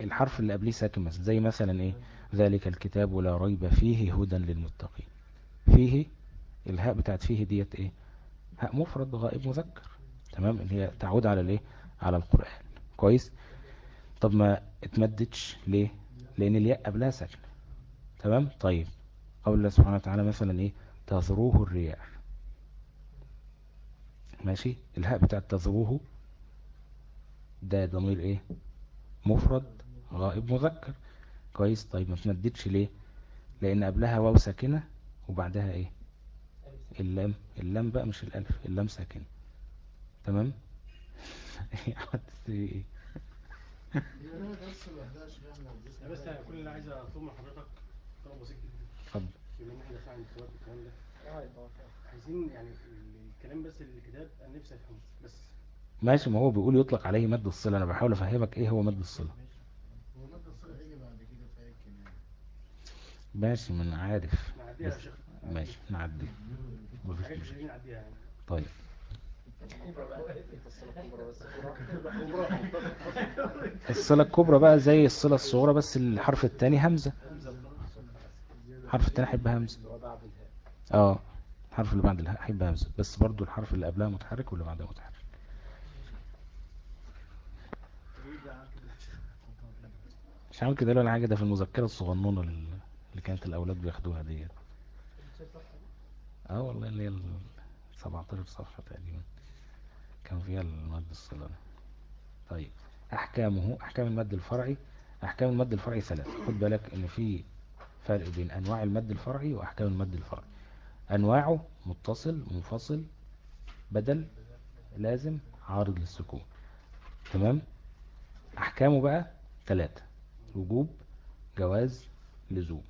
الحرف اللي قبليه ساكن مثلا زي مثلا إيه؟ ذلك الكتاب لا ريب فيه هدى للمتقين. فيه الهاء بتاعت فيه ديت إيه؟ هاء مفرد غائب مذكر. تمام؟ اللي هي تعود على الإيه؟ على القرآن. كويس؟ طب ما اتمدتش. ليه؟ لأن الياء قبلها ساكنة. تمام؟ طيب. قول الله سبحانه وتعالى مثلا إيه؟ تذروه الرياح. ماشي؟ الهاء بتاعت تذروه ده ضمير إيه؟ مفرد غائب مذكر. كويس. طيب ما تمددش ليه؟ لأن قبلها واو ساكنة وبعدها إيه؟ اللام. اللام بقى مش الألف اللام ساكنة. تمام؟ إيه؟ بس أنا كل اللي عايز اطلبه من حضرتك طلب بسيط جدا. اتفضل. بما إن إحنا الكتاب والكلام ده. عايزين يعني الكلام بس اللي الكتاب أنا نفسي أفهمه بس. ماشي ما هو بيقول يطلق عليه مد الصلة. أنا بحاول أفهمك إيه هو مد الصلة. ماشي من عارف. نعديها يا شيخ. ماشي نعدي. مفيش مشكلة. يعني. طيب. الصلة الكبرى بقى زي الصلة الصغرى بس الحرف التاني همزة. الحرف التاني هيبقى همزة. آه. الحرف اللي بعد الهاء هيبقى همزة بس برضو الحرف اللي قبلها متحرك واللي بعدها متحرك. مش عامل كده ولا حاجة؟ ده في المذكرة الصغنونة لل- اللي كانت الأولاد بياخدوها دي آه والله اللي هي ال 17 صفحة تقريبا. كان فيها المد الصلة ده. طيب أحكامه أحكام المد الفرعي. أحكام المد الفرعي ثلاثة. خد بالك إن في فرق بين أنواع المد الفرعي وأحكام المد الفرعي. أنواعه متصل منفصل بدل لازم عارض للسكون. تمام؟ أحكامه بقى ثلاثة. وجوب جواز لزوم.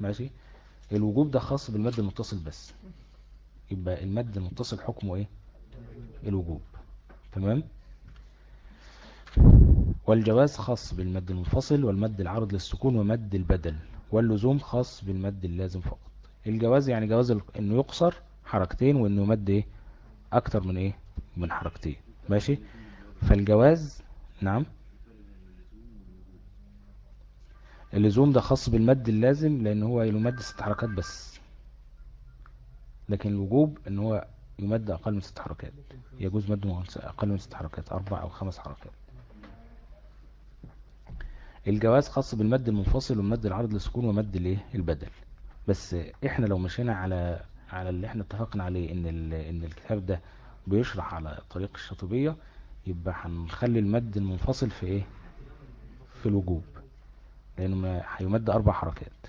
ماشي؟ الوجوب ده خاص بالمد المتصل بس. يبقى المد المتصل حكمه إيه؟ الوجوب. تمام؟ والجواز خاص بالمد المنفصل والمد العارض للسكون ومد البدل. واللزوم خاص بالمد اللازم فقط. الجواز يعني جواز إنه يقصر حركتين وإنه يمد إيه؟ أكتر من إيه؟ من حركتين. ماشي؟ فالجواز نعم. اللزوم ده خاص بالمد اللازم لأن هو يمد ست حركات بس. لكن الوجوب إن هو يمد أقل من ست حركات. يجوز مد أقل من ست حركات أربع أو خمس حركات. الجواز خاص بالمد المنفصل والمد العرض للسكون ومد الإيه؟ البدل. بس إحنا لو مشينا على على اللي إحنا اتفقنا عليه إن إن الكتاب ده بيشرح على طريق الشاطبية يبقى هنخلي المد المنفصل في إيه؟ في الوجوب. لأنه هيمد أربع حركات.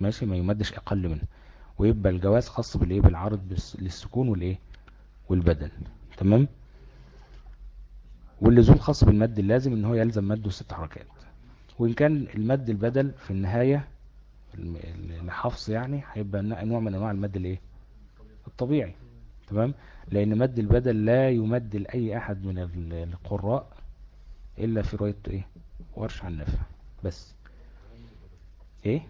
ماشي؟ ما يمدش أقل منه. ويبقى الجواز خاص بالإيه؟ بالعرض للسكون والإيه؟ والبدل تمام؟ واللزوم خاص بالمد اللازم إن هو يلزم مده ست حركات. وإن كان المد البدل في النهاية الحفظ يعني هيبقى نوع من أنواع المد الإيه؟ الطبيعي. تمام؟ لأن مد البدل لا يمد لأي أحد من القراء إلا في رواية إيه؟ ورش عن نفع. بس. إيه؟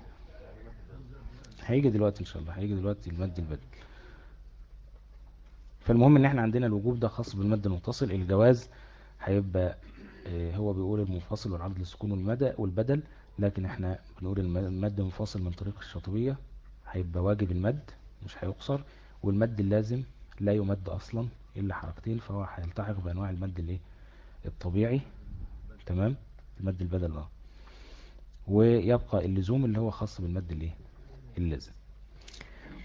هيجي دلوقتي إن شاء الله. هيجي دلوقتي المد البدل. فالمهم إن إحنا عندنا الوجوب ده خاص بالمد المتصل. الجواز هيبقى هو بيقول المنفصل والعرض للسكون والمدى والبدل لكن إحنا بنقول المد منفصل من طريق الشاطبية هيبقى واجب المد مش هيقصر والمد اللازم لا يمد أصلا إلا حركتين فهو هيلتحق بأنواع المد الإيه؟ الطبيعي. تمام؟ المد البدل آه. ويبقى اللزوم اللي هو خاص بالمد الإيه؟ اللازم.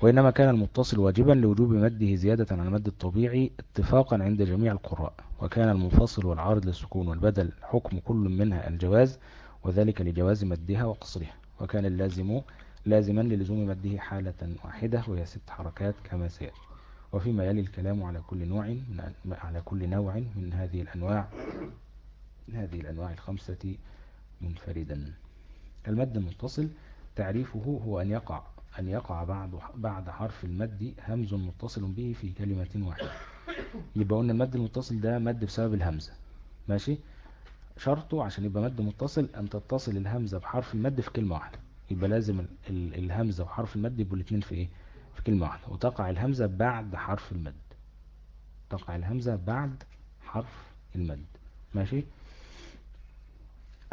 وإنما كان المتصل واجبا لوجوب مده زيادة عن المد الطبيعي اتفاقا عند جميع القراء وكان المنفصل والعارض للسكون والبدل حكم كل منها الجواز وذلك لجواز مدها وقصرها وكان اللازم لازما للزوم مده حالة واحدة وهي ست حركات كما سيأتي. وفيما يلي الكلام على كل نوع من على كل نوع من هذه الأنواع من هذه الأنواع الخمسة منفردا. المد المتصل تعريفه هو أن يقع أن يقع بعد بعد حرف المد همز متصل به في كلمة واحدة. يبقى قلنا المد المتصل ده مد بسبب الهمزة. ماشي؟ شرطه عشان يبقى مد متصل أن تتصل الهمزة بحرف المد في كلمة واحدة. يبقى لازم ال- ال- الهمزة وحرف المد يبقوا الاثنين في إيه؟ في كلمة واحدة. وتقع الهمزة بعد حرف المد. تقع الهمزة بعد حرف المد. ماشي؟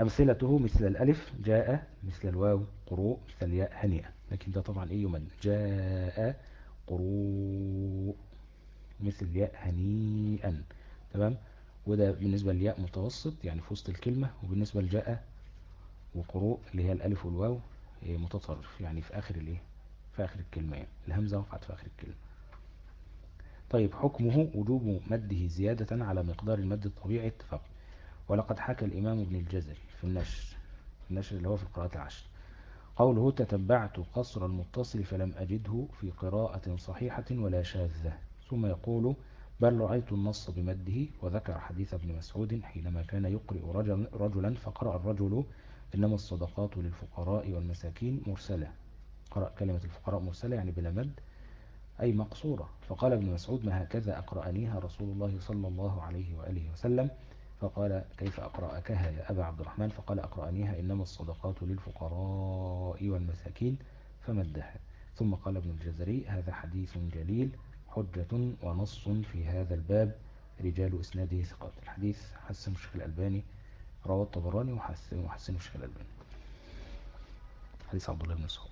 أمثلته مثل الألف جاء مثل الواو قروء مثل الياء هنيئة. لكن ده طبعا إيه يمد؟ جاء قروء مثل الياء هنيئا. تمام؟ وده بالنسبة للياء متوسط يعني في وسط الكلمة وبالنسبة لجاء وقروء اللي هي الألف والواو إيه متطرف يعني في آخر الإيه في آخر الكلمة يعني الهمزة وقعت في آخر الكلمة. طيب حكمه وجوب مده زيادة على مقدار المد الطبيعي اتفاق ولقد حكى الإمام ابن الجزري في النشر النشر اللي هو في القراءات العشر. قوله تتبعت قصر المتصل فلم أجده في قراءة صحيحة ولا شاذة. ثم يقول بل رأيت النص بمده وذكر حديث ابن مسعود حينما كان يقرئ رجل رجلا فقرأ الرجل إنما الصدقات للفقراء والمساكين مرسلة. قرأ كلمة الفقراء مرسلة يعني بلا مد أي مقصورة. فقال ابن مسعود ما هكذا أقرأنيها رسول الله صلى الله عليه وآله وسلم؟ فقال كيف أقرأكها يا أبا عبد الرحمن؟ فقال أقرأنيها إنما الصدقات للفقراء والمساكين فمدها. ثم قال ابن الجزري هذا حديث جليل حجة ونص في هذا الباب رجال إسناده ثقات. الحديث حسن الشيخ الألباني رواه الطبراني وحسن وحسن الشيخ الألباني. حديث عبد الله بن مسعود.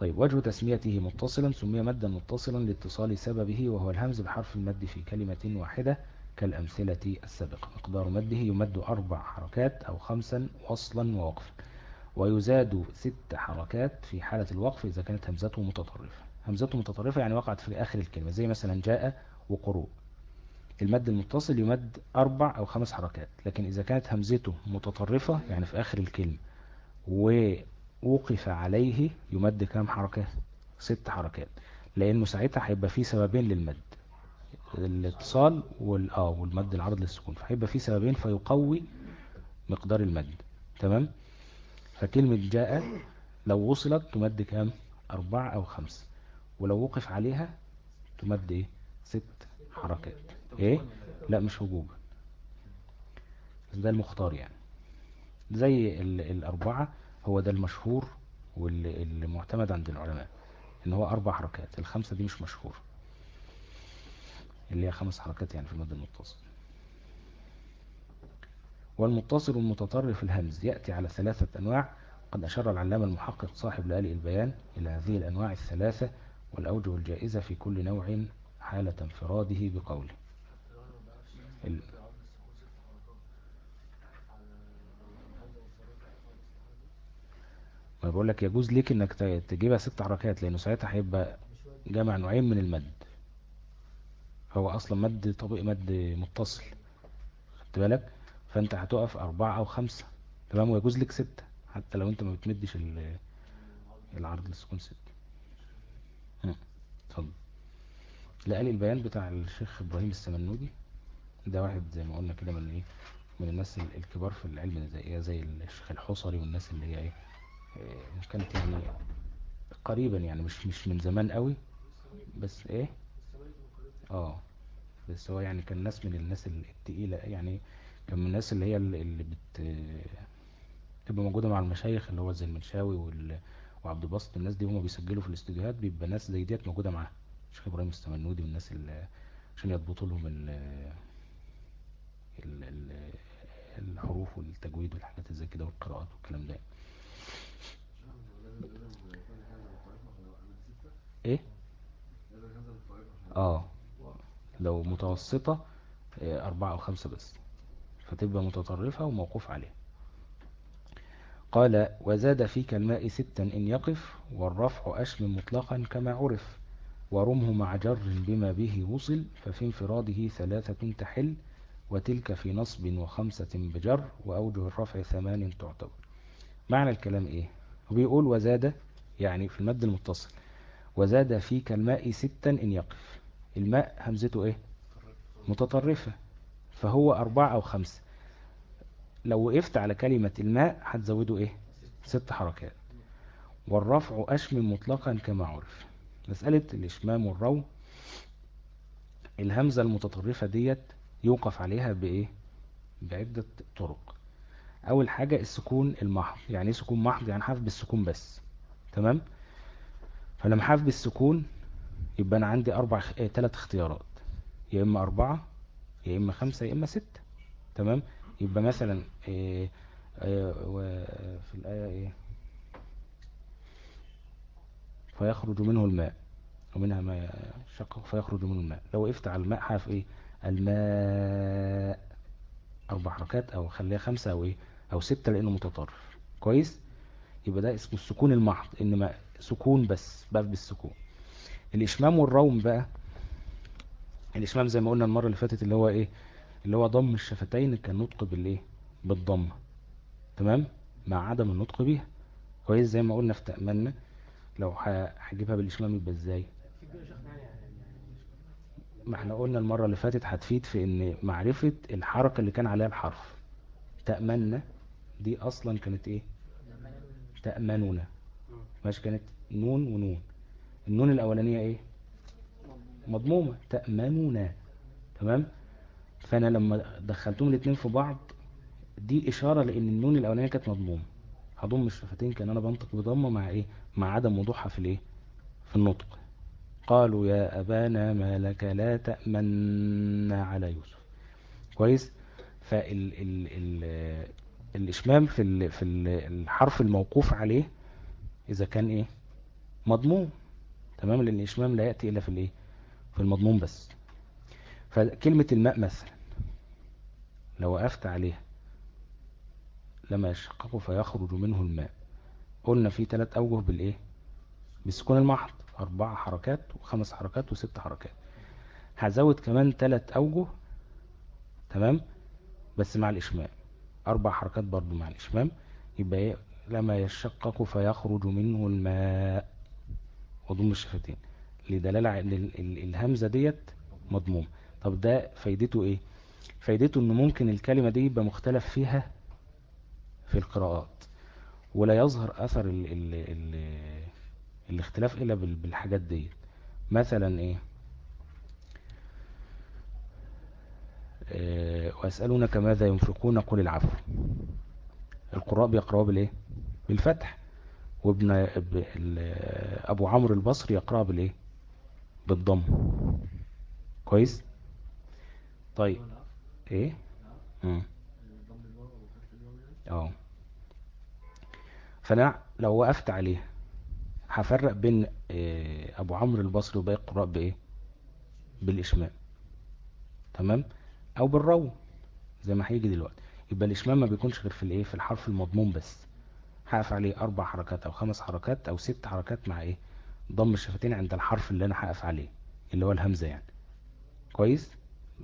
طيب وجه تسميته متصلا سمي مدا متصلا لاتصال سببه وهو الهمز بحرف المد في كلمة واحدة كالأمثلة السابقة. مقدار مده يمد أربع حركات أو خمسا وصلا ووقفا ويزاد ست حركات في حالة الوقف إذا كانت همزته متطرفة. همزته متطرفة يعني وقعت في آخر الكلمة زي مثلا جاء وقروء. المد المتصل يمد أربع أو خمس حركات لكن إذا كانت همزته متطرفة يعني في آخر الكلمة ووقف عليه يمد كام حركة؟ ست حركات لأنه ساعتها هيبقى فيه سببين للمد الاتصال وال... آه والمد العرض للسكون. فهيبقى فيه سببين فيقوي مقدار المد. تمام؟ فكلمة جاء لو وصلت تمد كام؟ أربعة أو خمس. ولو وقف عليها تمد إيه؟ ست حركات. إيه؟ لا مش وجوبا ده المختار يعني. زي ال... الأربعة هو ده المشهور والمعتمد عند العلماء إن هو أربع حركات. الخمسة دي مش مشهور. اللي هي خمس حركات يعني في المد المتصل. والمتصل المتطرف الهمز يأتي على ثلاثة أنواع. قد أشار العلامة المحقق صاحب لآلئ البيان إلى هذه الأنواع الثلاثة والأوجه الجائزة في كل نوع حالة انفراده بقوله. ال- ما بقول لك يجوز ليك إنك تجيبها ست حركات لأنه ساعتها هيبقى جمع نوعين من المد. هو أصلا مد طبيعي مد متصل. خدت بالك؟ فأنت هتقف أربعة أو خمسة. تمام؟ ويجوز لك ستة حتى لو أنت ما بتمدش ال- العرض للسكون ستة هم، اتفضل لا قال البيان بتاع الشيخ إبراهيم السمنودي ده واحد زي ما قلنا كده من إيه؟ من الناس ال- الكبار في العلم زي إيه؟ زي الشيخ الحصري والناس اللي هي إيه؟ إيه، كانت يعني قريبا يعني مش مش من زمان قوي بس إيه؟ آه بس هو يعني كان ناس من الناس التقيلة يعني كان من الناس اللي هي اللي بت تبقى موجودة مع المشايخ اللي هو زي المنشاوي وال... وعبد الباسط الناس دي هما بيسجلوا في الاستوديوهات بيبقى ناس زي ديت موجودة معاها. الشيخ إبراهيم السمنودي والناس اللي عشان يضبطوا لهم ال... ال... ال... الحروف والتجويد والحاجات اللي زي كده والقراءات والكلام ده. إيه؟ آه. لو متوسطة آه، أربعة أو خمسة بس. فتبقى متطرفة وموقوف عليه قال وزاد فيك الماء ستا إن يقف والرفع أشم مطلقا كما عرف. ورمه مع جر بما به وصل ففي انفراده ثلاثة تحل وتلك في نصب وخمسة بجر وأوجه الرفع ثمان تعتبر. معنى الكلام إيه؟ بيقول وزاد يعني في المد المتصل وزاد فيك الماء ستا إن يقف. الماء همزته إيه؟ متطرفة. فهو أربعة أو خمسة. لو وقفت على كلمة الماء هتزوده إيه؟ ست حركات. والرفع أشمل مطلقا كما عرف. مسألة الإشمام والرو الهمزة المتطرفة ديت يوقف عليها بإيه؟ بعدة طرق. أول حاجة السكون المحض يعني إيه سكون محض؟ يعني حرف بالسكون بس. تمام؟ فلما حرف بالسكون يبقى أنا عندي أربع آه تلات اختيارات. يا إما أربعة يا إما خمسة يا إما ستة. تمام؟ يبقى مثلا إيه إيه في الآية إيه؟ فيخرج منه الماء. ومنها ما شقه فيخرج منه الماء. لو وقفت على الماء حرف إيه؟ الماء أربع حركات أو خليها خمسة أو إيه؟ أو ستة لأنه متطرف. كويس؟ يبقى ده اسمه السكون المحض. إنما سكون بس باب بالسكون. الإشمام والروم بقى الإشمام زي ما قلنا المرة اللي فاتت اللي هو إيه؟ اللي هو ضم الشفتين كالنطق بالإيه؟ بالضمة تمام؟ مع عدم النطق بيها كويس؟ زي ما قلنا في تأملنا لو هجيبها بالإشمام يبقى إزاي؟ ما إحنا قلنا المرة اللي فاتت هتفيد في إن معرفة الحركة اللي كان عليها الحرف. تأمنا دي أصلا كانت إيه؟ تأمننا. ماشي؟ كانت نون ونون. النون الأولانية إيه؟ مضمومة. تأمننا تمام؟ فأنا لما دخلتهم الاتنين في بعض دي إشارة لإن النون الأولانية كانت مضمومة. هضم الشفتين كأن أنا بنطق بضمة مع إيه؟ مع عدم وضوحها في الإيه؟ في النطق. قالوا يا أبانا ما لك لا تأمن على يوسف. كويس؟ فال ال ال الإشمام في في ال الحرف الموقوف عليه إذا كان إيه؟ مضموم تمام؟ لأن الإشمام لا يأتي إلا في الإيه؟ في المضموم بس. فكلمة الماء مثلا لو وقفت عليها لما يشقق فيخرج منه الماء. قلنا في ثلاث أوجه بالإيه؟ بالسكون المحض. أربع حركات وخمس حركات وست حركات. هزود كمان ثلاث أوجه تمام؟ بس مع الإشمام. أربع حركات برضو مع الإشمام. يبقى إيه؟ لما يشقق فيخرج منه الماء. وضم الشفتين. لدلالة الهمزة ديت مضموم. طب ده فايدته إيه؟ فايدته إنه ممكن الكلمة دي يبقى مختلف فيها في القراءات. ولا يظهر أثر ال ال ال الاختلاف إلا بال- بالحاجات دي مثلا إيه؟ آه، ويسألونك ماذا ينفقون؟ قل العفو. القراء بيقرأوا بالإيه؟ بالفتح. وابن أبو عمرو البصري يقرأ بالإيه؟ بالضم. كويس؟ طيب. إيه. آه. فأنا لو وقفت عليه هفرق بين آه، أبو عمرو البصري وباقي القراء بإيه؟ بالإشمام. تمام؟ أو بالروم زي ما هيجي دلوقتي. يبقى الإشمام ما بيكونش غير في الإيه؟ في الحرف المضموم بس. هقف عليه أربع حركات أو خمس حركات أو ست حركات مع إيه؟ ضم الشفتين عند الحرف اللي أنا هقف عليه اللي هو الهمزة يعني. كويس؟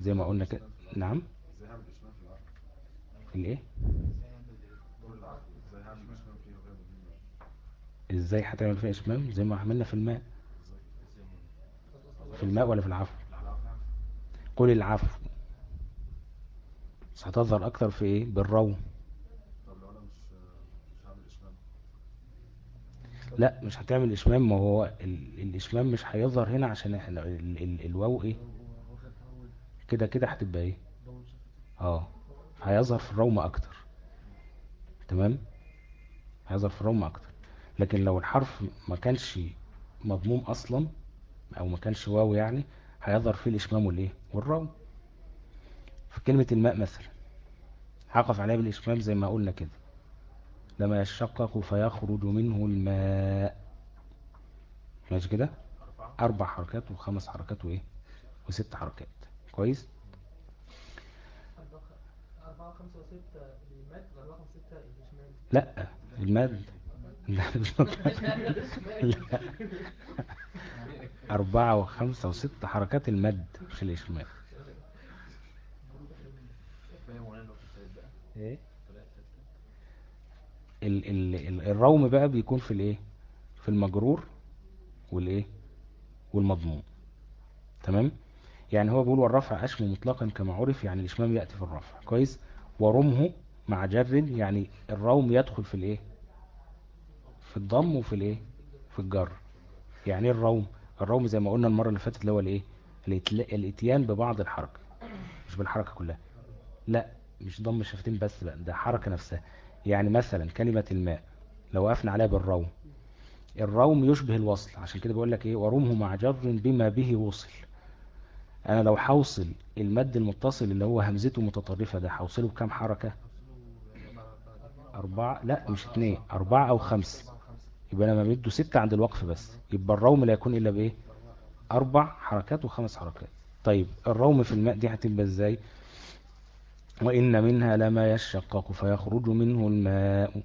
زي ما قلنا كده. نعم؟ في الإيه دور العقل إزاي هعمل اشمام فيه غير مهم إزاي هتعمل فيها إشمام؟ زي ما عملنا في الماء. في الماء ولا في العفو؟ قول العفو. بس هتظهر أكتر في إيه؟ اشمام لا مش هتعمل إشمام. ما هو ال- الإشمام مش هيظهر هنا عشان إحنا ال ال الواو إيه؟ كده كده هتبقى إيه؟ آه. هيظهر في الروم أكتر. تمام؟ هيظهر في الروم أكتر. لكن لو الحرف ما كانش مضموم أصلا أو ما كانش واو يعني هيظهر فيه الإشمام والإيه والروم في كلمة الماء مثلا هقف عليها بالإشمام زي ما قلنا كده. لما يشقق فيخرج منه الماء. ماشي كده؟ أربع حركات وخمس حركات وإيه؟ وست حركات. كويس؟ لا المد لا أربعة وخمسة وست حركات المد مش الإشمال إيه؟ ال ال ال الروم بقى بيكون في الإيه؟ في المجرور والإيه؟ والمضموم. تمام؟ يعني هو بيقول والرفع أشم مطلقا كما عرف يعني الإشمام يأتي في الرفع. كويس؟ ورمه مع جر يعني الروم يدخل في الإيه؟ في الضم وفي الايه؟ في الجر. يعني إيه الروم؟ الروم زي ما قلنا المرة اللي فاتت اللي هو الايه؟ الإتيان ببعض الحركة مش بالحركة كلها. لا مش ضم الشفتين بس بقى ده حركة نفسها. يعني مثلا كلمة الماء لو وقفنا عليها بالروم الروم يشبه الوصل. عشان كده بقول لك إيه؟ ورمه مع جر بما به وصل. أنا لو حوصل المد المتصل اللي هو همزته متطرفة ده حوصله بكام حركة؟ أربعة لا مش اتنين أربعة أو خمس يبقى أنا مده ستة عند الوقف بس يبقى الروم لا يكون إلا بإيه؟ أربع حركات وخمس حركات. طيب الروم في الماء دي هتبقى إزاي؟ وإن منها لما يشقق فيخرج منه الماء.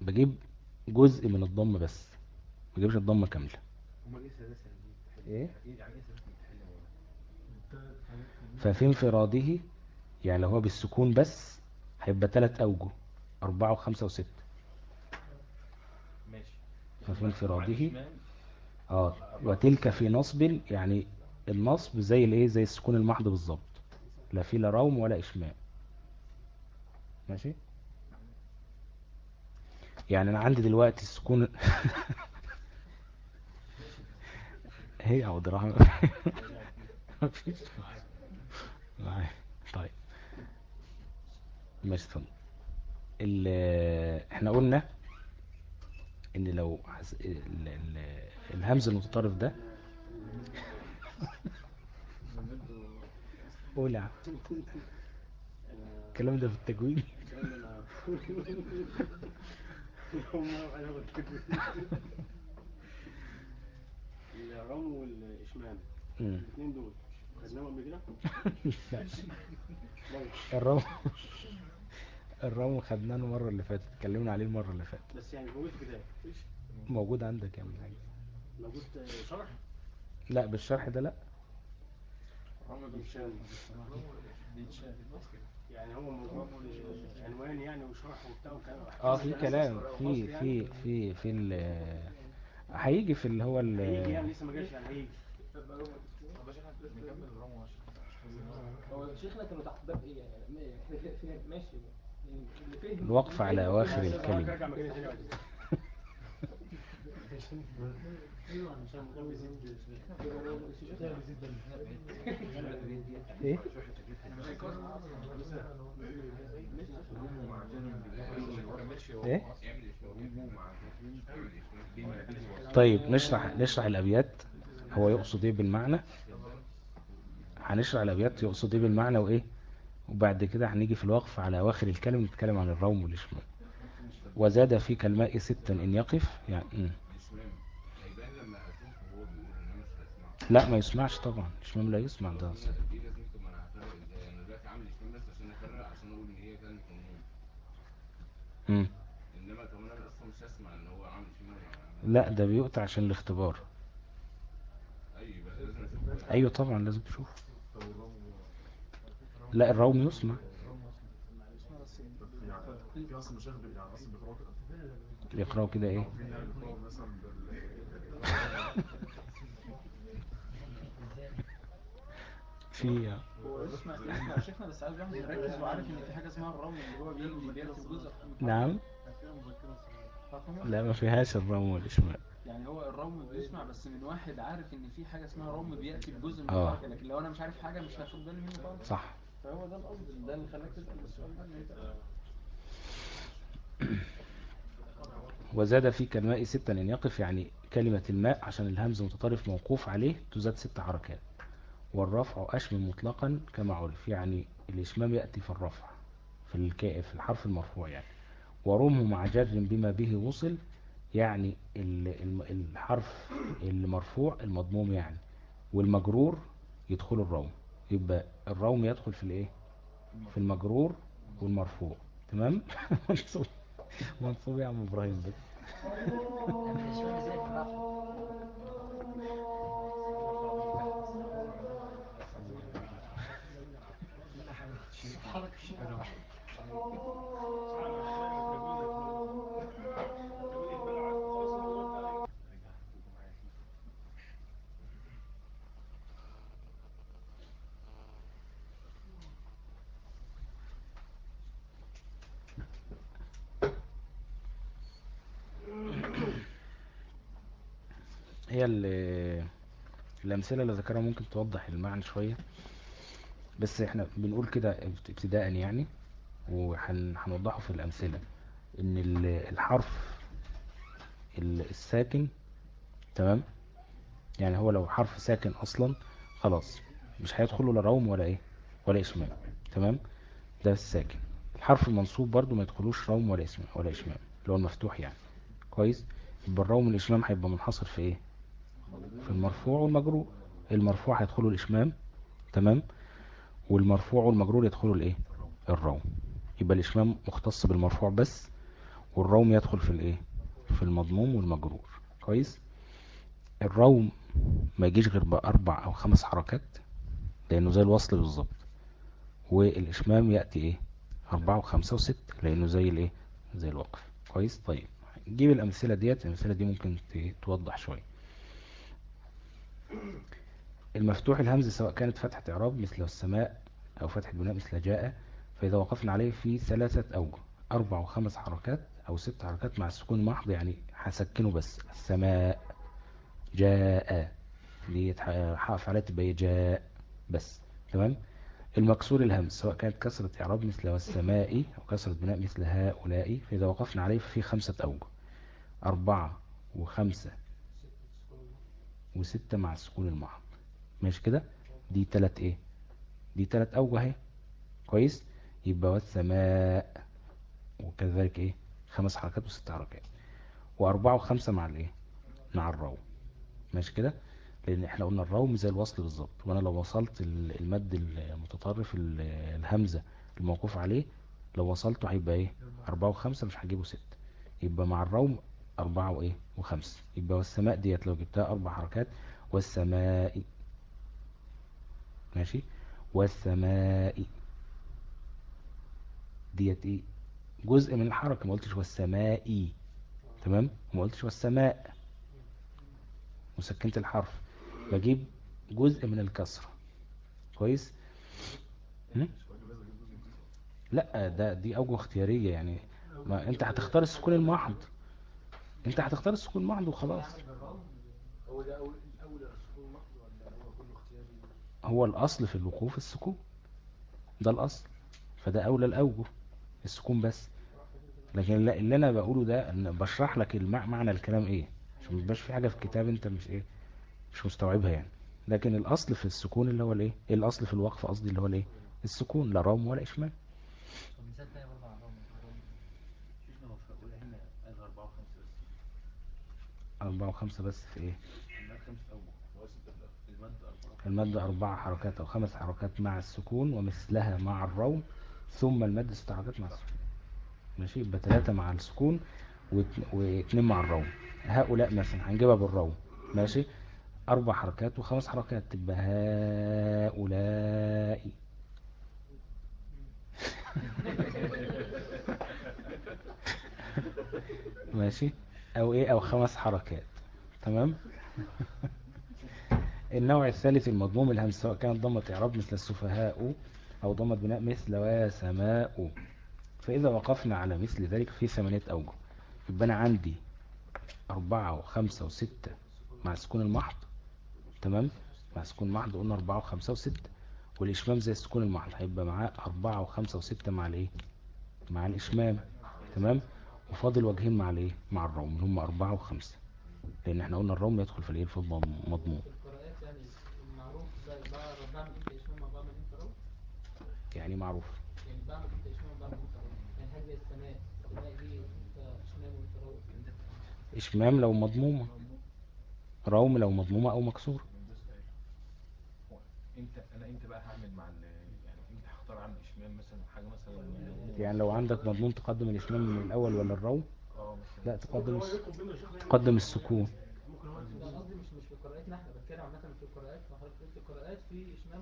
بجيب جزء من الضم بس ما بجيبش الضمة كاملة. إيه؟ ففي انفراده يعني لو هو بالسكون بس هيبقى ثلاث أوجه أربعة وخمسة وستة. ففي انفراده. آه وتلك في نصب يعني النصب زي الإيه؟ زي السكون المحض بالظبط لا في لا روم ولا اشمام ماشي؟ يعني أنا عندي دلوقتي السكون هي أو دراهم. طيب. ماشي إحنا قلنا إن لو حس... ال... ال... الهمز المتطرف ده قول الكلام ده في التجويد الرم والاشمام. الاثنين دول خدناهم قبل كده. الرم الرم خدناه المرة اللي فاتت اتكلمنا عليه المرة اللي فاتت. بس يعني موجود في كتاب موجود عندك يا عم الحاج موجود شرح؟ لا بالشرح ده لا. يعني هو موجود عنوان يعني وشرح وبتاع وكلام. آه في كلام. في في في في ال هيجي في اللي هو هيجي يعني ال لسه ما جاش يعني هيجي. نكمل الرمى عشان هو شيخنا كانوا تحت باب إيه؟ يعني ماشي. الوقف على أواخر الكلمة. إيه؟ إيه؟ طيب نشرح نشرح الأبيات. هو يقصد إيه بالمعنى؟ هنشرح الأبيات يقصد إيه بالمعنى وإيه؟ وبعد كده هنيجي في الوقف على اواخر الكلمة نتكلم عن الروم والاشمام مش وزاد فيك الماء ستا إن يقف يعني هسمعه لا ما يسمعش طبعا. الإشمام لا يسمع ده دي دي لازم تبقى أنا هفرق إزاي أنا دلوقتي عامل إشمام بس عشان أفرق عشان أقول إن هي كانت النوم مم. إنما طب أنا أصلا مش هسمع إن هو عامل لا ده بيقطع عشان الاختبار. أيوة طبعا لازم تشوف. طب الروم لا الروم يسمع. في أصلا مشايخ بي- أصلا بيقرأوا كده يقرأوا كده إيه؟ في نعم. لا ما فيهاش الروم والإشمام يعني هو الروم بيسمع بس من واحد عارف إن في حاجة اسمها روم بيأتي بجزء من آه. الحركة لكن لو أنا مش عارف حاجة مش هاخد بالي منه خالص. صح. فهو ده القصد ده اللي خلاك تسأل السؤال ده وزاد فيك الماء ستا إن يقف يعني كلمة الماء عشان الهمز متطرف موقوف عليه تزاد ست حركات. والرفع أشمل مطلقا كما عرف يعني الإشمام يأتي في الرفع في الك... في الحرف المرفوع يعني. ورمه مع جر بما به وصل يعني الحرف المرفوع المضموم يعني. والمجرور يدخل الروم. يبقى الروم يدخل في الإيه؟ في المجرور والمرفوع. تمام؟ منصوب منصوب يا عم إبراهيم بس الأمثلة اللي ذكرها ممكن توضح المعنى شوية. بس إحنا بنقول كده ابتداء يعني وهنوضحه في الأمثلة. ال- الحرف ال- الساكن تمام؟ يعني هو لو حرف ساكن أصلا خلاص مش هيدخله لا روم ولا إيه؟ ولا إشمام تمام؟ ده الساكن. الحرف المنصوب برضو ما يدخلوش روم ولا اسم ولا إشمام اللي هو المفتوح يعني. كويس؟ يبقى الروم والإشمام هيبقى منحصر في إيه؟ في المرفوع والمجرور. المرفوع هيدخله الإشمام تمام؟ والمرفوع والمجرور يدخلوا الإيه؟ الروم. يبقى الإشمام مختص بالمرفوع بس والروم يدخل في الإيه؟ في المضموم والمجرور. كويس؟ الروم ما يجيش غير بأربع أو خمس حركات لأنه زي الوصل بالظبط. والإشمام يأتي إيه؟ أربعة وخمسة وستة لأنه زي الإيه؟ زي الوقف. كويس؟ طيب نجيب الأمثلة ديت. الأمثلة دي ممكن توضح شوية. المفتوح الهمز سواء كانت فتحة إعراب مثل السماء أو فتحة بناء مثل جاء فإذا وقفنا عليه في ثلاثة أوجه أربع وخمس حركات أو ست حركات مع السكون المحض يعني هسكنه بس. السماء جاء. دي هقف عليها تبقى؟ جاء بس. تمام؟ المكسور الهمز سواء كانت كسرة إعراب مثل والسماء أو كسرة بناء مثل هؤلاء فإذا وقفنا عليه في خمسة أوجه أربعة وخمسة. وستة مع السكون المحض. ماشي كده؟ دي تلات إيه؟ دي تلات أوجه أهي. كويس؟ يبقى والسماء وكذلك إيه؟ خمس حركات وست حركات. وأربعة وخمسة مع الإيه؟ مع الروم ماشي كده؟ لأن إحنا قلنا الروم زي الوصل بالظبط. وأنا لو وصلت ال- المد المتطرف ال- الهمزة الموقوف عليه لو وصلته هيبقى إيه؟ أربعة وخمسة مش هجيبه ست يبقى مع الروم أربعة وإيه؟ وخمسة. يبقى والسماء ديت لو جبتها أربع حركات والسماء ماشي؟ والسماء ديت إيه؟ جزء من الحركة. ما قلتش والسماء. تمام؟ وما قلتش والسماء. وسكنت الحرف. بجيب جزء من الكسرة. كويس؟ لا ده دي أوجه اختيارية يعني. ما أنت هتختار السكون المحض انت هتختار السكون المحض وخلاص. هو ده اول الأول محض ولا هو كله اختياري هو الأصل في الوقوف السكون. ده الأصل. فده أولى الأوجه السكون بس. لكن اللي أنا بقوله ده أن بشرح لك. معنى الكلام إيه؟ عشان ميبقاش في حاجة في الكتاب أنت مش إيه؟ مش مستوعبها يعني. لكن الأصل في السكون اللي هو الإيه؟ الأصل في الوقف قصدي اللي هو الإيه؟ السكون لا روم ولا إشمام طب مثال تاني برضه على الرغم شيخنا هو في أولى هنا أربعة وخمسة بس في إيه؟ المد أربعة. أربع حركات أو خمس حركات مع السكون ومثلها مع الروم ثم المد ست حركات مع السكون. ماشي؟ يبقى ثلاثة مع السكون واثنين مع الروم هؤلاء مثلا هنجيبها بالروم ماشي؟ أربع حركات وخمس حركات. تبقى هؤلاء. ماشي؟ أو إيه أو خمس حركات. تمام؟ النوع الثالث المضموم الهمس سواء كانت ضمة إعراب مثل السفهاء أو ضمة بناء مثل وسماء فإذا وقفنا على مثل ذلك في ثمانية أوجه. يبقى أنا عندي أربعة وخمسة وستة مع سكون المحض. تمام؟ مع سكون المحض قلنا أربعة وخمسة وستة. والإشمام زي السكون المحض هيبقى معاه أربعة وخمسة وستة مع الإيه؟ مع الإشمام. تمام؟ وفاضل وجهين مع الإيه؟ مع الروم اللي هم أربعة وخمسة. لأن إحنا قلنا الروم يدخل في الإيه؟ في القراءات يعني معروف. إشمام لو مضمومة. روم لو مضمومة أو مكسورة. إمتى أنا إمتى بقى هعمل مع ال يعني إمتى هختار اعمل اشمام مثلا حاجة مثلا يعني لو عندك مضمون تقدم الإشمام من الأول ولا مثلا لا تقدم تقدم. السكون. قصدي مش مش في إحنا بتكلم عامه في القراءات القراءات في اشمام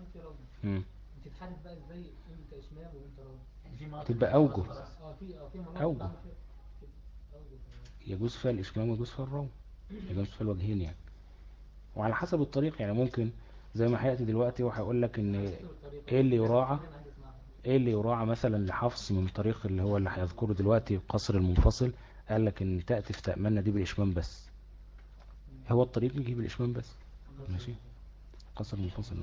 وفي بقى إزاي إمتى اشمام تبقى أوجه آه في تمام. يجوز فيها الإشمام ويجوز فيها الروم يجوز فيها الوجهين يعني وعلى حسب الطريق يعني ممكن زي ما هيأتي دلوقتي وهيقول لك إن. إيه اللي يراعى دي أنا عايز أسمعها. إيه اللي يراعى مثلا لحفص من طريق اللي هو اللي هيذكره دلوقتي قصر المنفصل؟ قال لك إن تأتي في تأملنا دي بالإشمام بس. هو الطريق يجيب الإشمام بس. ماشي. قصر المنفصل؟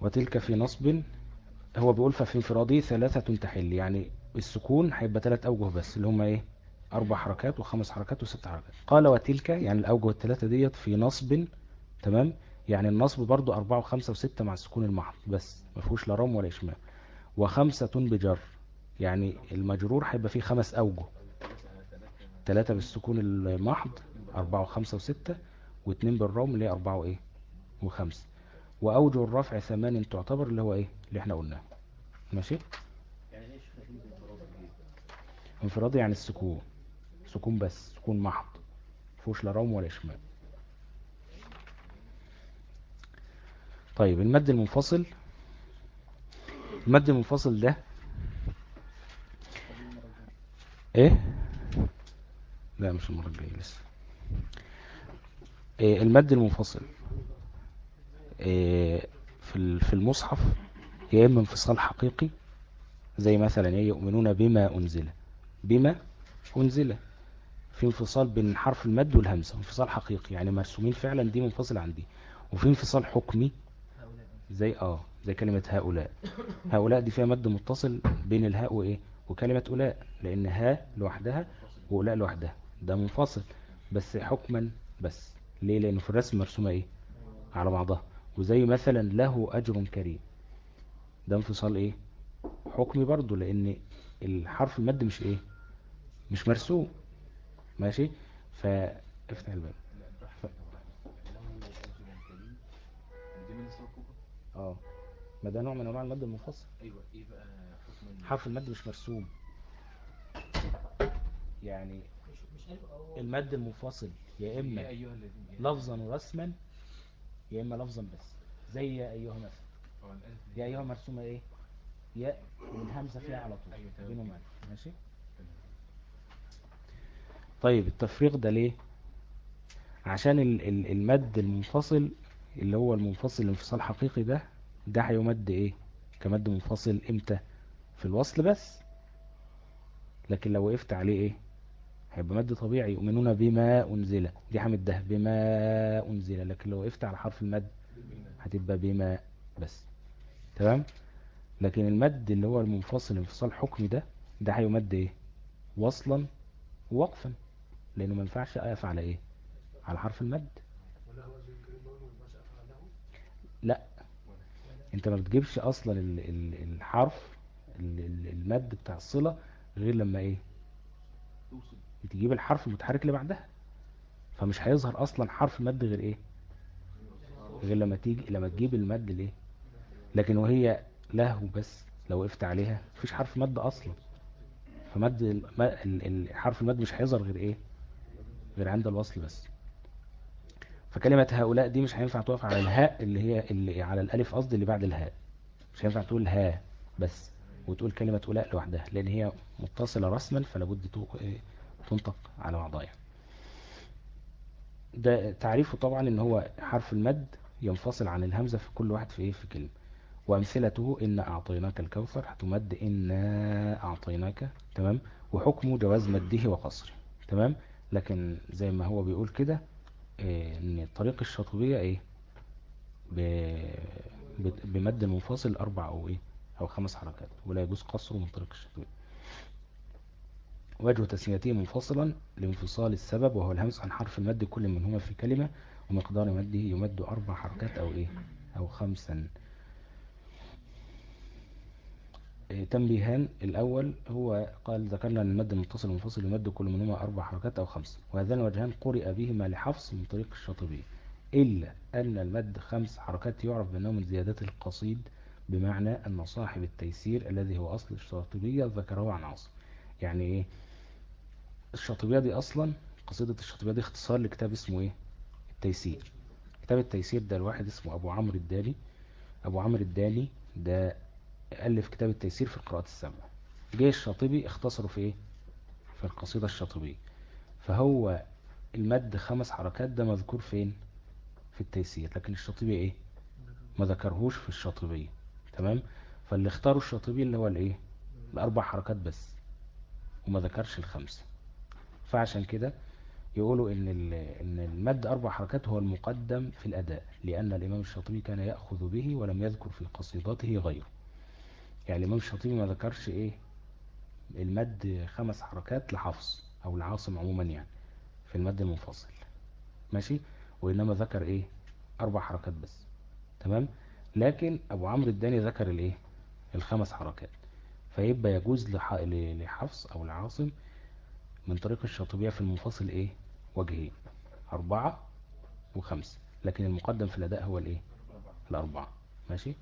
وتلك في نصب هو بيقول ففي انفرادي ثلاثة تحل يعني السكون هيبقى ثلاث أوجه بس اللي هم إيه؟ أربع حركات وخمس حركات وست حركات. قال وتلك يعني الأوجه الثلاثة ديت في نصب تمام؟ يعني النصب برضو أربعة وخمسة وستة مع السكون المحض بس ما فيهوش لا رم ولا إشمام وخمسة بجر يعني المجرور هيبقى فيه خمس أوجه. ثلاثة بالسكون المحض أربعة وخمسة وستة واثنين بالروم اللي هي أربعة وإيه؟ وخمسة. وأوجه الرفع ثمان تعتبر اللي هو إيه؟ اللي إحنا قلناه. ماشي؟ يعني كلمه انفراد انفرادي يعني السكون. سكون بس سكون محض. مفيهوش لا روم ولا إشمام طيب المد المنفصل. المد المنفصل ده إيه؟ لا مش المرة الجاية لسه. إيه المد المنفصل. إيه في في المصحف يا إما انفصال حقيقي زي مثلا إيه يؤمنون بما أنزل. بما أنزل. في انفصال بين حرف المد والهمزة انفصال حقيقي يعني مرسومين فعلا دي منفصل عن دي وفي انفصال حكمي زي آه زي كلمة هؤلاء. هؤلاء دي فيها مد متصل بين الهاء وإيه؟ وكلمة أولاء لأن ها لوحدها وأولاء لوحدها. ده منفصل بس حكما بس. ليه؟ لأنه في الرسم مرسومة إيه؟ على بعضها. وزي مثلا له أجر كريم. ده انفصال إيه؟ حكمي برضو لأن الحرف المد مش إيه؟ مش مرسوم. ماشي؟ فافتح الباب. كوكو آه. ما ده نوع من أنواع المد المنفصل. أيوه إيه بقى حرف المد مش مرسوم. يعني المد المنفصل يا يا إما لفظا ورسما يا إما لفظا بس. زي يا أيها مثلا. يا أيها مرسومة إيه؟ ياء والهمزه فيها على طول بينهم. ألف ماشي. طيب التفريق ده ليه؟ عشان ال- ال- المد المنفصل اللي هو المنفصل انفصال حقيقي ده ده هيمد إيه؟ كمد منفصل إمتى؟ في الوصل بس. لكن لو وقفت عليه إيه؟ هيبقى مد طبيعي. يؤمنون بما أنزل. دي همده بما أنزل. لكن لو وقفت على حرف المد هتبقى بما بس. تمام؟ لكن المد اللي هو المنفصل انفصال حكمي ده ده هيمد إيه؟ وصلا ووقفا. لأنه ما ينفعش أقف على إيه؟ على حرف المد. لا أنت ما بتجيبش أصلا ال- ال- الحرف ال- ال- المد بتاع الصلة غير لما إيه؟ توصل تجيب الحرف المتحرك اللي بعدها. فمش هيظهر أصلا حرف مد غير إيه؟ غير لما تيجي لما تجيب المد الايه لكن وهي له بس لو وقفت عليها مفيش حرف مد أصلا. فمد حرف المد مش هيظهر غير إيه؟ غير عند الوصل بس. فكلمة هؤلاء دي مش هينفع تقف على الهاء اللي هي اللي على الألف قصدي اللي بعد الهاء. مش هينفع تقول ها بس وتقول كلمة أولاء لوحدها لأن هي متصلة رسما فلا بد تو- إيه، تنطق على بعضها. يعني. ده تعريفه طبعا إن هو حرف المد ينفصل عن الهمزة في كل واحد في إيه؟ في كلمة. وأمثلته إن أعطيناك الكوثر هتمد إنا أعطيناك تمام؟ وحكمه جواز مده وقصره تمام؟ لكن زي ما هو بيقول كده إيه، إن طريق الشاطبية إيه؟ بمد منفصل أربع أو إيه؟ أو خمس حركات ولا يجوز قصره من طريق الشاطبية. وجه تسميته منفصلا لانفصال السبب وهو الهمس عن حرف المد كل منهما في كلمة ومقدار مده يمد أربع حركات أو إيه؟ أو خمسا. إيه، تنبيهان. الأول هو قال ذكرنا أن المد المتصل والمنفصل يمد كل منهما أربع حركات أو خمس وهذان الوجهان قرئ بهما لحفص من طريق الشاطبي إلا أن المد خمس حركات يعرف بأنه من زيادات القصيد بمعنى أن صاحب التيسير الذي هو أصل الشاطبية ذكره عن عاصم يعني إيه؟ الشاطبية دي أصلا قصيدة الشاطبية دي اختصار لكتاب اسمه إيه؟ التيسير. كتاب التيسير ده الواحد اسمه أبو عمرو الدالي. أبو عمرو الدالي ده ألف كتاب التيسير في القراءات السبع. جه الشاطبي اختصره في إيه؟ في القصيدة الشاطبية. فهو المد خمس حركات ده مذكور فين؟ في التيسير. لكن الشاطبي إيه؟ ما ذكرهوش في الشاطبية. تمام؟ فاللي اختاروا الشاطبي اللي هو الإيه؟ الأربع حركات بس وما ذكرش الخمسة. فعشان كده يقولوا إن إن المد أربع حركات هو المقدم في الأداء لأن الإمام الشاطبي كان يأخذ به ولم يذكر في قصيدته غيره. يعني الإمام الشاطبي ما ذكرش إيه المد خمس حركات لحفص أو لعاصم عموما يعني في المد المنفصل. ماشي؟ وإنما ذكر إيه أربع حركات بس. تمام؟ لكن أبو عمرو الداني ذكر الإيه الخمس حركات. فيبقى يجوز لحفص أو لعاصم من طريق الشاطبية في المنفصل إيه وجهين أربعة وخمسة. لكن المقدم في الأداء هو الإيه؟ الأربعة. ماشي؟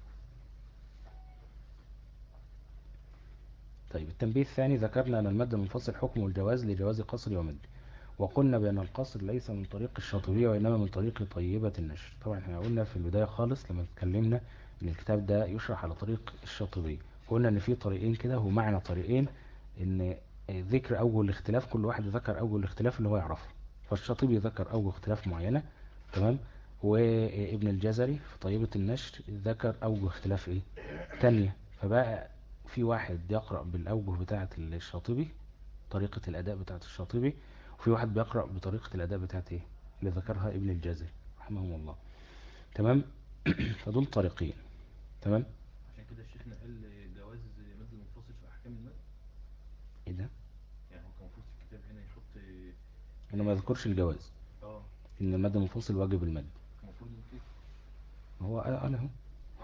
طيب التنبيه الثاني ذكرنا أن المد المنفصل حكمه الجواز لجواز قصر ومد وقلنا بأن القصر ليس من طريق الشاطبية وإنما من طريق طيبة النشر. طبعا إحنا قلنا في البداية خالص لما اتكلمنا إن الكتاب ده يشرح على طريق الشاطبية. قلنا إن في طريقين كده ومعنى طريقين إن ذكر أوجه الاختلاف كل واحد ذكر أوجه الاختلاف اللي هو يعرفه. فالشاطبي ذكر أوجه اختلاف معينة تمام؟ وابن الجزري في طيبة النشر ذكر أوجه اختلاف إيه؟ تانية. فبقى في واحد يقرأ بالأوجه بتاعة الشاطبي طريقة الأداء بتاعة الشاطبي وفي واحد بيقرأ بطريقة الأداء بتاعة إيه؟ اللي ذكرها ابن الجزري رحمه الله. تمام؟ فدول طريقين. تمام؟ عشان كده شيخنا قال جواز مد المنفصل في أحكام المد. إيه ده؟ يعني هو كان المفروض في الكتاب هنا يحط انه ما يذكرش الجواز. آه. إن المد المنفصل واجب المد. المفروض كده هو قال أهو.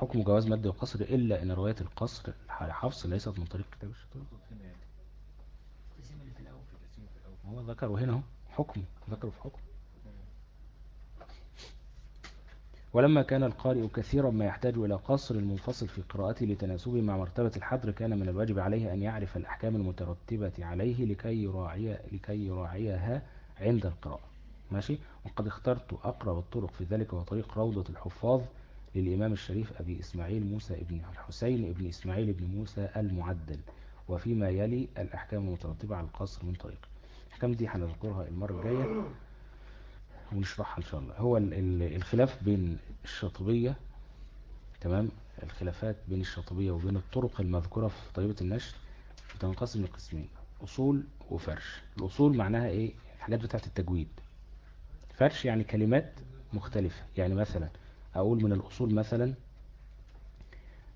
حكم جواز مد وقصر إلا أن رواية القصر. حفص ليست من طريق كتاب الأول هو ذكره هنا أهو. حكمه ذكره في حكم. ولما كان القارئ كثيرا ما يحتاج إلى قصر المنفصل في قراءته لتناسبه مع مرتبة الحضر كان من الواجب عليه أن يعرف الأحكام المترتبة عليه لكي يراعي لكي يراعيها عند القراءة. ماشي؟ وقد اخترت أقرب الطرق في ذلك وهو طريق روضة الحفاظ للإمام الشريف أبي إسماعيل موسى ابن الحسين ابن إسماعيل ابن موسى المعدل وفيما يلي الأحكام المترتبة على القصر من طريق. الأحكام دي هنذكرها المرة الجاية ونشرحها إن شاء الله. هو ال- ال- الخلاف بين الشاطبية تمام؟ الخلافات بين الشاطبية وبين الطرق المذكورة في طيبة النشر بتنقسم لقسمين أصول وفرش. الأصول معناها إيه؟ الحاجات بتاعت التجويد. فرش يعني كلمات مختلفة. يعني مثلا أقول من الأصول مثلا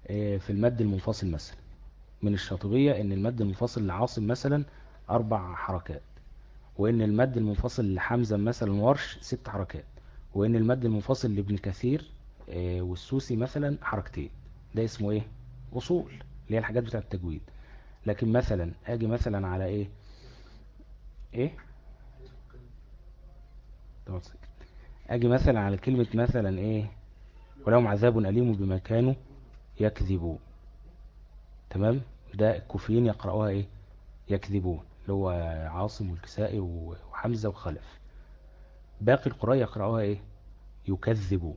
آه، في المد المنفصل مثلا. من الشاطبية إن المد المنفصل لعاصم مثلا أربع حركات وإن المد المنفصل لحمزة مثلا ورش ست حركات وإن المد المنفصل لابن كثير آه، والسوسي مثلا حركتين. ده اسمه إيه؟ أصول اللي هي الحاجات بتاعة التجويد. لكن مثلا آجي مثلا على طب سكت. آجي مثلا على كلمة مثلا إيه؟ ولهم عذاب أليم بما كانوا يكذبون. تمام؟ ده الكوفيين يقرأوها إيه؟ يكذبون اللي هو عاصم والكسائي وحمزة وخلف. باقي القراء يقرأوها إيه؟ يكذبون.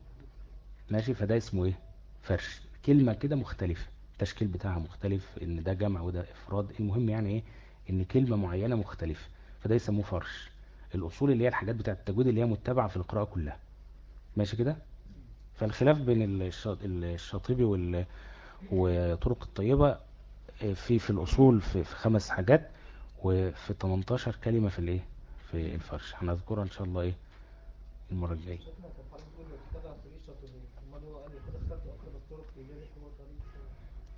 ماشي؟ فده اسمه إيه؟ فرش. كلمة كده مختلفة التشكيل بتاعها مختلف إن ده جمع وده إفراد. المهم يعني إيه؟ إن كلمة معينة مختلفة فده يسموه فرش. الأصول اللي هي الحاجات بتاعة التجويد اللي هي متبعة في القراءة كلها. ماشي كده؟ فالخلاف بين الش- الشاطبي وطرق الطيبة في في الأصول في, في خمس حاجات وفي 18 كلمة في الإيه؟ في الفرش. هنذكرها إن شاء الله إيه؟ المرة الجاية.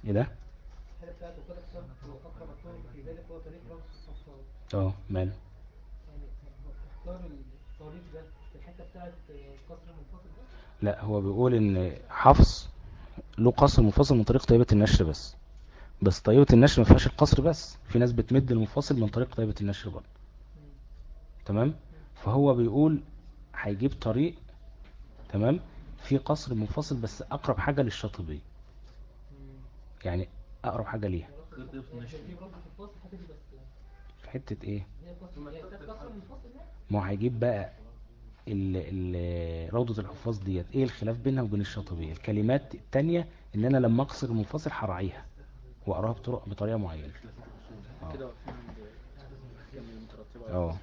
إيه ده؟ آه ماله. يعني اختار الطريق ده في الحتة بتاعت لا هو بيقول إن حفص له قصر منفصل من طريق طيبة النشر بس. بس طيبة النشر ما فيهاش القصر بس. في ناس بتمد المنفصل من طريق طيبة النشر برضه. تمام؟ فهو بيقول هيجيب طريق تمام في قصر منفصل بس أقرب حاجة للشاطبية يعني أقرب حاجة ليها. في حتة إيه؟ ما هيجيب بقى روضة الحفاظ ديت إيه الخلاف بينها وبين الشاطبية الكلمات التانية ان أنا لما اقصر المنفصل هراعيها واقراها بطرق بطريقة معينة. آه.